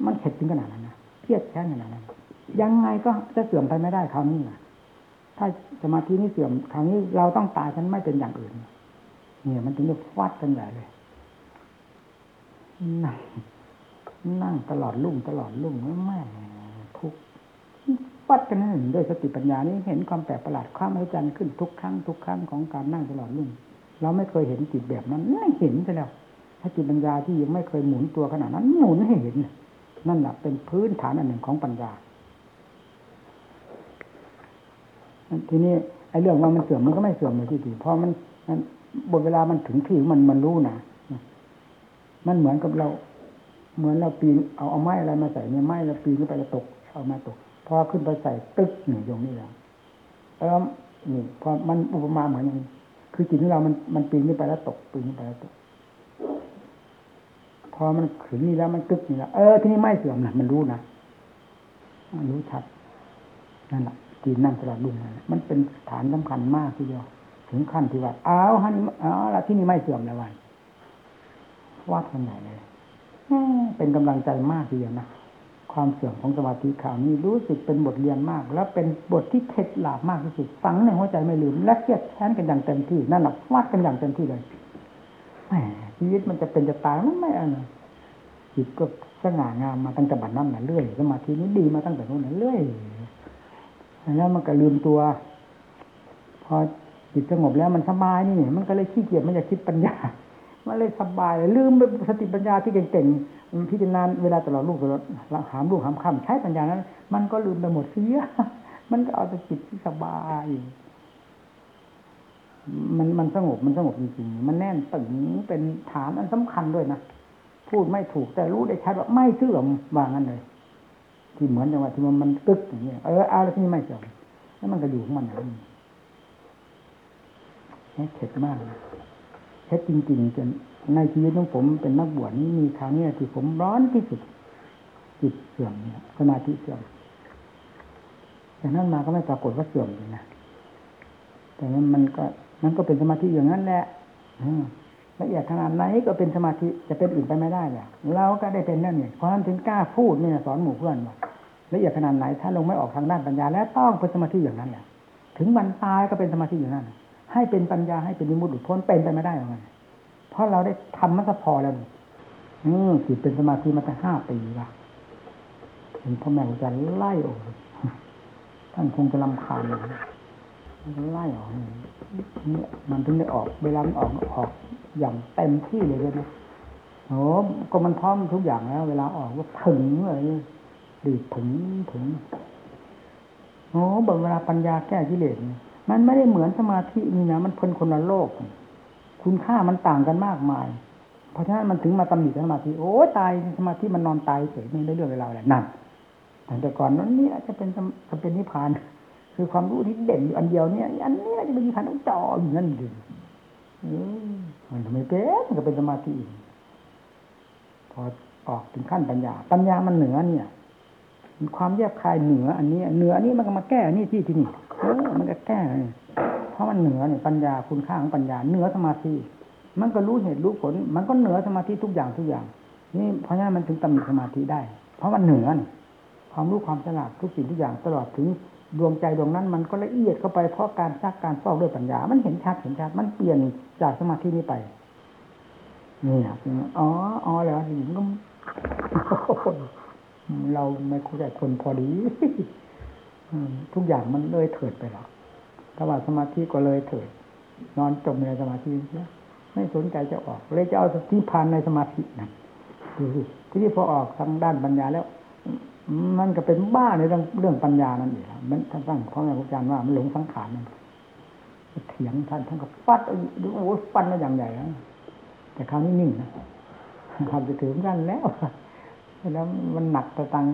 มันเข็ดถึงขนาดนั้นนะเครียดแค้นขนาดนั้นยังไงก็จะเสื่อมไปไม่ได้คราวนี้นะ ถ้าสมาธินี่เสื่อมคราวนี้เราต้องตายฉันไม่เป็นอย่างอื่น เนี่ย มันถึงจะฟาดกันใหญ่เลยนั่งนั่งตลอดลุ่งตลอดลุ่งแม่ทุกวัดกันนั่นด้วยสติปัญญานี้เห็นความแปลกประหลาดความอัศจรรย์ขึ้นทุกครั้งทุกครั้งของการนั่งตลอดลุ่งเราไม่เคยเห็นจิตแบบนั้นไม่เห็นซะแล้ว ถ้าจิตปัญญาที่ยังไม่เคยหมุนตัวขนาดนั้น หมุนให้เห็น นั่นแหละเป็นพื้นฐานอันหนึ่งของปัญญา ทีนี้ไอ้เรื่องว่ามันเสื่อมมันก็ไม่เสื่อมเลยที่ดีเพราะมันมันบนเวลามันถึงที่มันมันรู้นะมันเหมือนกับเรา เหมือนเราปีนเอาเอาไม้อะไรมาใส่เนี่ยไม้เราปีนขึ้นไปแล้วตกเอามาตกพอขึ้นไปใส่ตึ๊กหนึ่งตรงนี้แหล้วเออนี่พอมันอุปมาเหมือนอย่างคือจิตของเรามันมันปีนขึ้นไปแล้วตกปีนขึ้นไปแล้วตกพอมันขึ้นนี่แล้วมันตึ๊กนี่แล้วเออที่นี่ไม่เสื่อมนะมันรู้นะมันรู้ชัดนั่นแหละ จีนนั่งตลอดดุ่งมันเป็นฐานสำคัญมากทีเดียว ถึงขั้นที่ว่าอ้าวฮันอ้าวละที่นี่ไม่เสื่อมแล้ววันวัดกันใหญ่เลยเป็นกำลังใจมากทีเดียวนะความเสื่อมของสมาธิข่าวนี้รู้สึกเป็นบทเรียนมาก แล้วเป็นบทที่เข็ดหลาบมากที่สุดฝังในหัวใจไม่ลืม และเครียดแค้นกันอย่างเต็มที่นั่นแหละวัดกันอย่างเต็มที่เลยแหมชีวิตมันจะเป็นจะตายมันไม่อะไรจิตก็สง่างามมาตั้งแต่บัดนั้นนะเรื่อยสมาธินี้ดีมาตั้งแต่นู้นนะเรื่อย แล้วมันก็ลืมตัว พอจิตสงบแล้วมันสบายนี่ มันก็เลยขี้เกียจมันอยากคิดปัญญา มันเลยสบายลืมสติปัญญาที่เก่งๆพิจารณาเวลาตลอดลูกตลอดหามลูกหามค่ำใช้ปัญญานั้น มันก็ลืมไปหมดเสียมันก็เอาแต่จิตที่สบายมันมันสงบมันสงบจริงๆ มันแน่นตึงเป็นฐานอันสำคัญด้วยนะ พูดไม่ถูกแต่รู้ได้ชัดว่าไม่เสื่อมว่างั้นเลย ที่เหมือนจังหวะที่มันมันตึกอย่างเงี้ยเออเอาแล้วที่นี่ไม่เสื่อมแล้วมันก็อยู่ของมันอย่างนี้เข็ดมากนะเท็จจริงๆจนในชีวิตของผมเป็นนักบวชนี้มีครั้งนี้ที่ผมร้อนที่สุดจิตเสื่อมเนี่ยสมาธิเสื่อมจากนั้นมาก็ไม่ปรากฏว่าเสื่อมเลยนะแต่นั้นมันก็มันก็เป็นสมาธิอย่างนั้นแหละละเอียดขนาดไหนก็เป็นสมาธิจะเป็นอื่นไปไม่ได้เนี่ยเราก็ได้เป็นนั่นเนี่ยเพราะนั้นถึงกล้าพูดเนี่ยสอนหมู่เพื่อนว่า ละเอียดขนาดไหนถ้าลงไม่ออกทางด้านปัญญา แล้วต้องเป็นสมาธิอย่างนั้นแหละถึงวันตายก็เป็นสมาธิอย่างนั้นให้เป็นปัญญาให้เป็นวิมุตติพ้นเป็นไปไม่ได้หรอกเพราะเราได้ทำมันก็พอแล้วอืมจิตเป็นสมาธิมาตั้งห้าปีละเห็นพ่อแม่จะไล่ออกท่านคงจะลำคาญมันไล่ออกนี่เนี่ยมันถึงได้ออก เวลามันออกออกอย่างเต็มที่เลยเลยนะโอ้ก็มันพร้อมทุกอย่างแล้ว เวลาออกก็ถึงเลย ดีดถึงถึงโอ้บเวลาปัญญาแก้กิเลสเนี่ยมันไม่ได้เหมือนสมาธินี่นะมันพ้นคนละโลก คุณค่ามันต่างกันมากมาย เพราะฉะนั้นมันถึงมาตำหนิสมาธิโอ้ตายสมาธิมันนอนตายเฉยไม่ได้เรื่องเวลาอะไรนั่นแต่ก่อนนั้นนี่จะเป็นจะเป็นนิพพาน คือความรู้ที่เด่นอยู่อันเดียวเนี่ยอันนี้จะเป็นนิพพานต้องจ่ออยู่นั่นเองมันทำไมเป็นมันก็เป็นสมาธิพอออกถึงขั้นปัญญา ปัญญามันเหนือเนี่ย ความแยบคายเหนือ อันนี้ เหนืออันนี้มันก็มาแก้นี่ที่ที่นี่เออมันก็แก้เพราะมันเหนือเนี่ยปัญญาคุณค่าของปัญญาเหนือสมาธิมันก็รู้เหตุรู้ผล มันก็เหนือสมาธิทุกอย่างทุกอย่าง นี่เพราะฉะนั้นมันถึงตำหนิสมาธิได้ เพราะมันเหนือนี่ความรู้ความฉลาดทุกสิ่งทุกอย่างตลอดถึงดวงใจดวงนั้น มันก็ละเอียดเข้าไปเพราะการซักการฟอกด้วยปัญญา มันเห็นชัดเห็นชัดมันเปลี่ยนจากสมาธินี้ไปนี่ครับอ๋ออ๋อแล้วทีนี้ก็ เราไม่คุยกับคนพอดีทุกอย่างมันเลยเถิดไปแล้วถ้าว่าสมาธิก็เลยเถิด นอนจมในสมาธิไม่สนใจจะออก เลยจะเอาสติพานในสมาธินะดูสิที่นี่พอออกทางด้านปัญญาแล้ว มันก็เป็นบ้าในเรื่องเรื่องปัญญานั่นเองมันท่านตั้งเพระอาจารย์ว่ามันหลงสังขารนั่นเถียงท่านท่านก็ฟัดดูโอ้ฟันมาอย่างใหญ่แล้วแต่คราวนี้นิ่งนะทำจะถึงกันแล้ว แล้วมันหนักแต่ตัง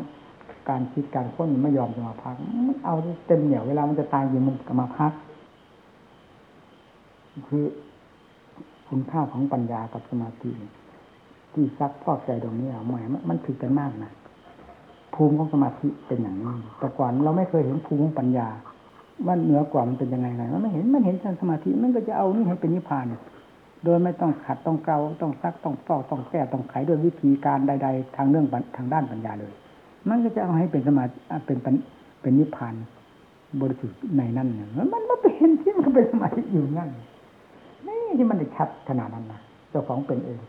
การคิดการค้นไม่ยอมจะมาพัก มันเอาเต็มเหนี่ยวเวลามันจะตายยิงมันก็มาพัก คือคุณค่าของปัญญากับสมาธิที่ซักพอกใจตรงนี้อะหมายมันผิดกันมากนะภูมิของสมาธิเป็นอย่างนี้แต่ก่อนเราไม่เคยเห็นภูมิของปัญญาว่าเหนือกว่ามันเป็นยังไงไงมันไม่เห็นมันเห็นทางสมาธิมันก็จะเอานี่ให้เป็นนิพพาน โดยไม่ต้องขัดต้องเกาต้องซักต้องฟอกต้องแก้ต้องไขด้วยวิธีการใด ๆ ทางเรื่องทางด้านปัญญาเลย มันก็จะเอาให้เป็นสมาธิเป็นเป็นนิพพานบริสุทธิ์ในนั่นเนี่ยมันไม่เป็นที่มันเป็นสมาธิอยู่นั่นนี่ที่มันได้ชัดขนาดนั้นนะเจ้าของเป็นเอง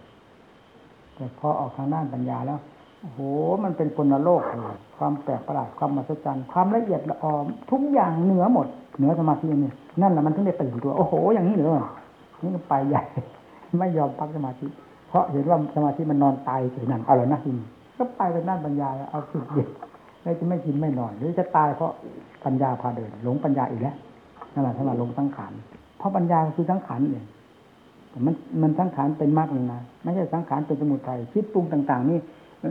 แต่พอออกทางด้านปัญญาแล้วโอ้โห มันเป็นคนละโลกเลยความแปลกประหลาดความมหัศจรรย์ความละเอียดละออมทุกอย่างเหนือหมด เหนือสมาธินี่นั่นแหละมันถึงได้ตื่นตัวโอ้โห อย่างนี้เหรอ นี่ไปใหญ่ ไม่ยอมพักสมาธิ เพราะเห็นว่าสมาธิมันนอนตายเฉยนั่นเอาแล้วนะทีนก็ไปเป็นด้านปัญญาเอาสุดเด็ดแล้วจะไม่กินไม่นอน หรือจะตายเพราะปัญญาพาเดิน หลงปัญญาอีกแล้วนั่นแหละที่ว่าลงสังขารเพราะปัญญาคือสังขารเองมันมันสังขารเป็นมากเลยนะไม่ใช่สังขารเป็นสมุทัยคิดปรุงต่าง ๆ นี่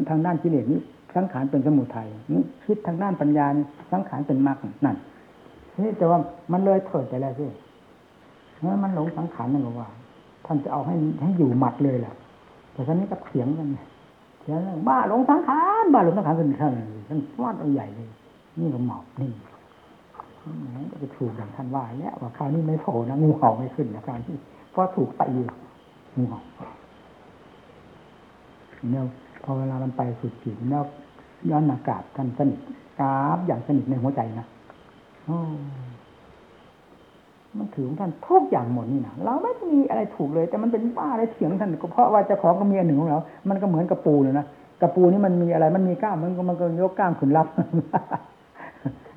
ทางด้านกิเลสนี้สังขารเป็นสมุทัยนี่คิดทางด้านปัญญานี่สังขารเป็นมรรคนั่นนี่แต่ว่ามันเลยเถิดไปแล้วสิ เมื่มันหลงสังขารนั่นว่า ท่านจะเอาให้ให้อยู่หมัดเลยแหละแต่ตอนนี้ก็เถียงกันเถียงบ้าหลงสังขารบ้าหลงสังขารเป็นท่านท่านวาดเอาใหญ่เลย นี่ก็หมอบนี่ก็จะถูกอย่างท่านว่าแล้วว่าคราวนี้ไม่โผล่นะงูเห่าไม่ขึ้นนะคราวนี้เพราะถูกตีงูเห่าเนี่ยพอเวลามันไปสุดขีดแล้วย้อนอากาศกันสนิทกราบอย่างสนิทในหัวใจนะโอ้ มันถือของท่านทุกอย่างหมดนี่นะเราไม่มีอะไรถูกเลย แต่มันเป็นบ้าอะไรเถียงท่านก็เพราะว่าเจ้าของก็มีอันหนึ่งของเรา มันก็เหมือนกระปูเลยนะกระปูนี่มันมีอะไร มันมีกล้ามมันก็มันก็ยกกล้ามขึ้นรับ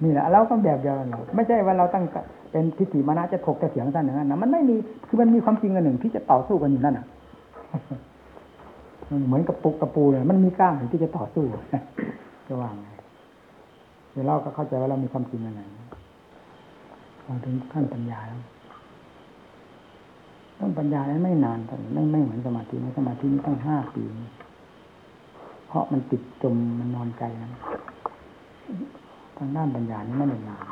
นี่แหละเราต้องแบบเดียวกันไม่ใช่ว่าเราตั้งเป็นทิฏฐิมานะจะถกจะเถียงท่านอย่างนั้นนะมันไม่มีคือมันมีความจริงอันหนึ่งที่จะต่อสู้กันอยู่นั่นอะเหมือนกับปุกกระปูเลยมันมีกล้ามที่จะต่อสู้จะว่างไงเดี๋ยวเราก็เข้าใจว่าเรามีความจริงอะไร พอถึงขั้นปัญญาแล้วต้องปัญญาแล้วไม่นานไม่ไม่เหมือนสมาธิในสมาธินี้ตั้งห้าปี เพราะมันติดจมมันนอนใจนะทางด้านปัญญานี้ไม่ได้นาน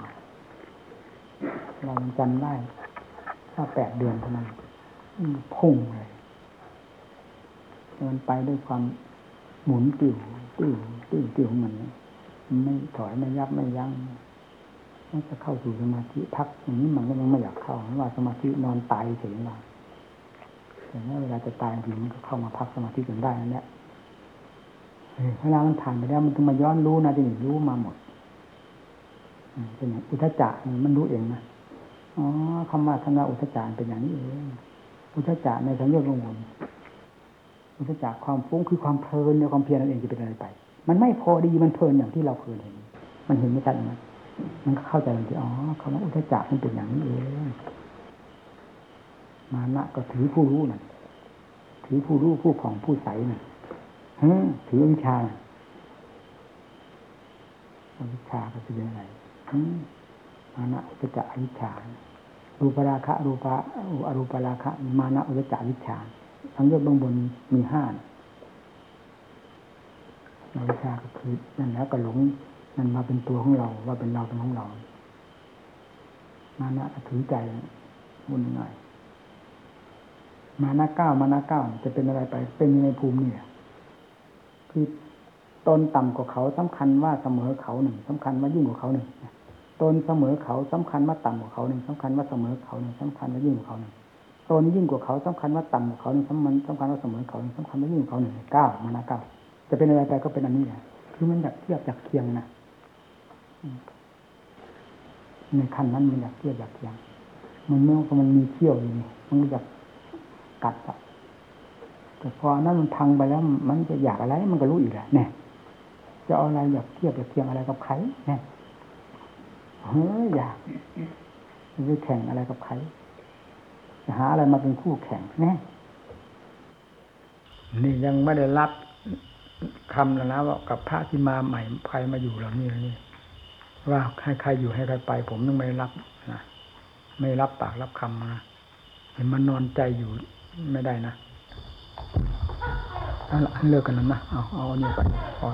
เราจำได้ถ้าแปดเดือนเท่านั้นพุ่งเลยมันไปด้วยความหมุนติ่วติ่วติ่วติ่วมัน ไม่ถอยไม่ยับไม่ยั้ง มันจะเข้าสู่สมาธิพักอย่างนี้มันก็ยังไม่อยากเข้าเพราะว่าสมาธินอนตายเฉยมาแต่เวลาจะตายจริงมันก็เข้ามาพักสมาธิจนได้นั่นแหละเวลามันผ่านไปแล้วมันต้องมาย้อนรู้นะที่หนึ่งรู้มาหมดเป็นอย่างอุทจักมันรู้เองนะอ๋อคำว่าธรรมะอุทจักเป็นอย่างนี้เองอุทจักในสังโยชน์ลงวนอุทจักความฟุ้งคือความเพลินในความเพียรนั่นเองจะเป็นอะไรไป มันไม่พอดีมันเพลินอย่างที่เราเคยเห็น มันเห็นไม่ชัดนะ มันก็เข้าใจทันทีอ๋อคำว่าอุทจจะมันเป็นอย่างนี้เองมานะก็ถือผู้รู้นั่นถือผู้รู้ผู้ผ่องผู้ใสนั่นฮ้ยถืออวิชานะอวิชาก็เป็นอะไรมานะอุทจจะอวิชารูปราคะรูปะอรูปราคะ มานะอุทจจะอวิชาทั้งยอดเบื้องบนมีห้านะอวิชาก็คือนั่นแล้วก็หลง นั่นมาเป็นตัวของเรา ว่าเป็นเราเป็นของเรามานะถือใจวุ่นง่ายมานะเก้ามานะเก้าจะเป็นอะไรไป เป็นยังไงภูมิเนี่ยคือตนต่ำกว่าเขาสำคัญว่าเสมอเขาหนึ่งสำคัญว่ายิ่งกว่าเขาหนึ่งตนเสมอเขาสำคัญว่าต่ำกว่าเขาหนึ่งสำคัญว่าเสมอเขาหนึ่งสำคัญว่ายิ่งกว่าเขาหนึ่งตนยิ่งกว่าเขาสำคัญว่าต่ำกว่าเขาหนึ่งสำคัญสำคัญว่าเสมอเขาหนึ่งสำคัญว่ายิ่งกว่าเขาหนึ่งเก้ามานะเก้าจะเป็นอะไรไปก็เป็นอันนี้แหละคือมันอยากเทียบอยากเคียงนะ ในขั้นนั้นมันอยากเที่ยบอยากเคียงมันเมื่อมันมีเขี้ยวอยู่นี่มันก็อยากกัดอะแต่พอนั้นมันพังไปแล้ว มันจะอยากอะไร มันก็รู้อีกแหละเนี่ยจะเอาอะไรอยากเทียบอยากเคียงอะไรกับใครเนี่ยเฮ้ยอยากจะแข่งอะไรกับใครจะหาอะไรมาเป็นคู่แข่งแน่นี่ยังไม่ได้รับคำแล้วนะว่ากับพระที่มาใหม่ใครมาอยู่เหล่านี้นี่ ว่าให้ใครอยู่ให้ใครไป ผมยังไม่รับนะไม่รับปากรับคำนะเห็นมันนอนใจอยู่ไม่ได้นะเอาละเลิกกันแล้วนะเอาเอาเนี่ยไปพอ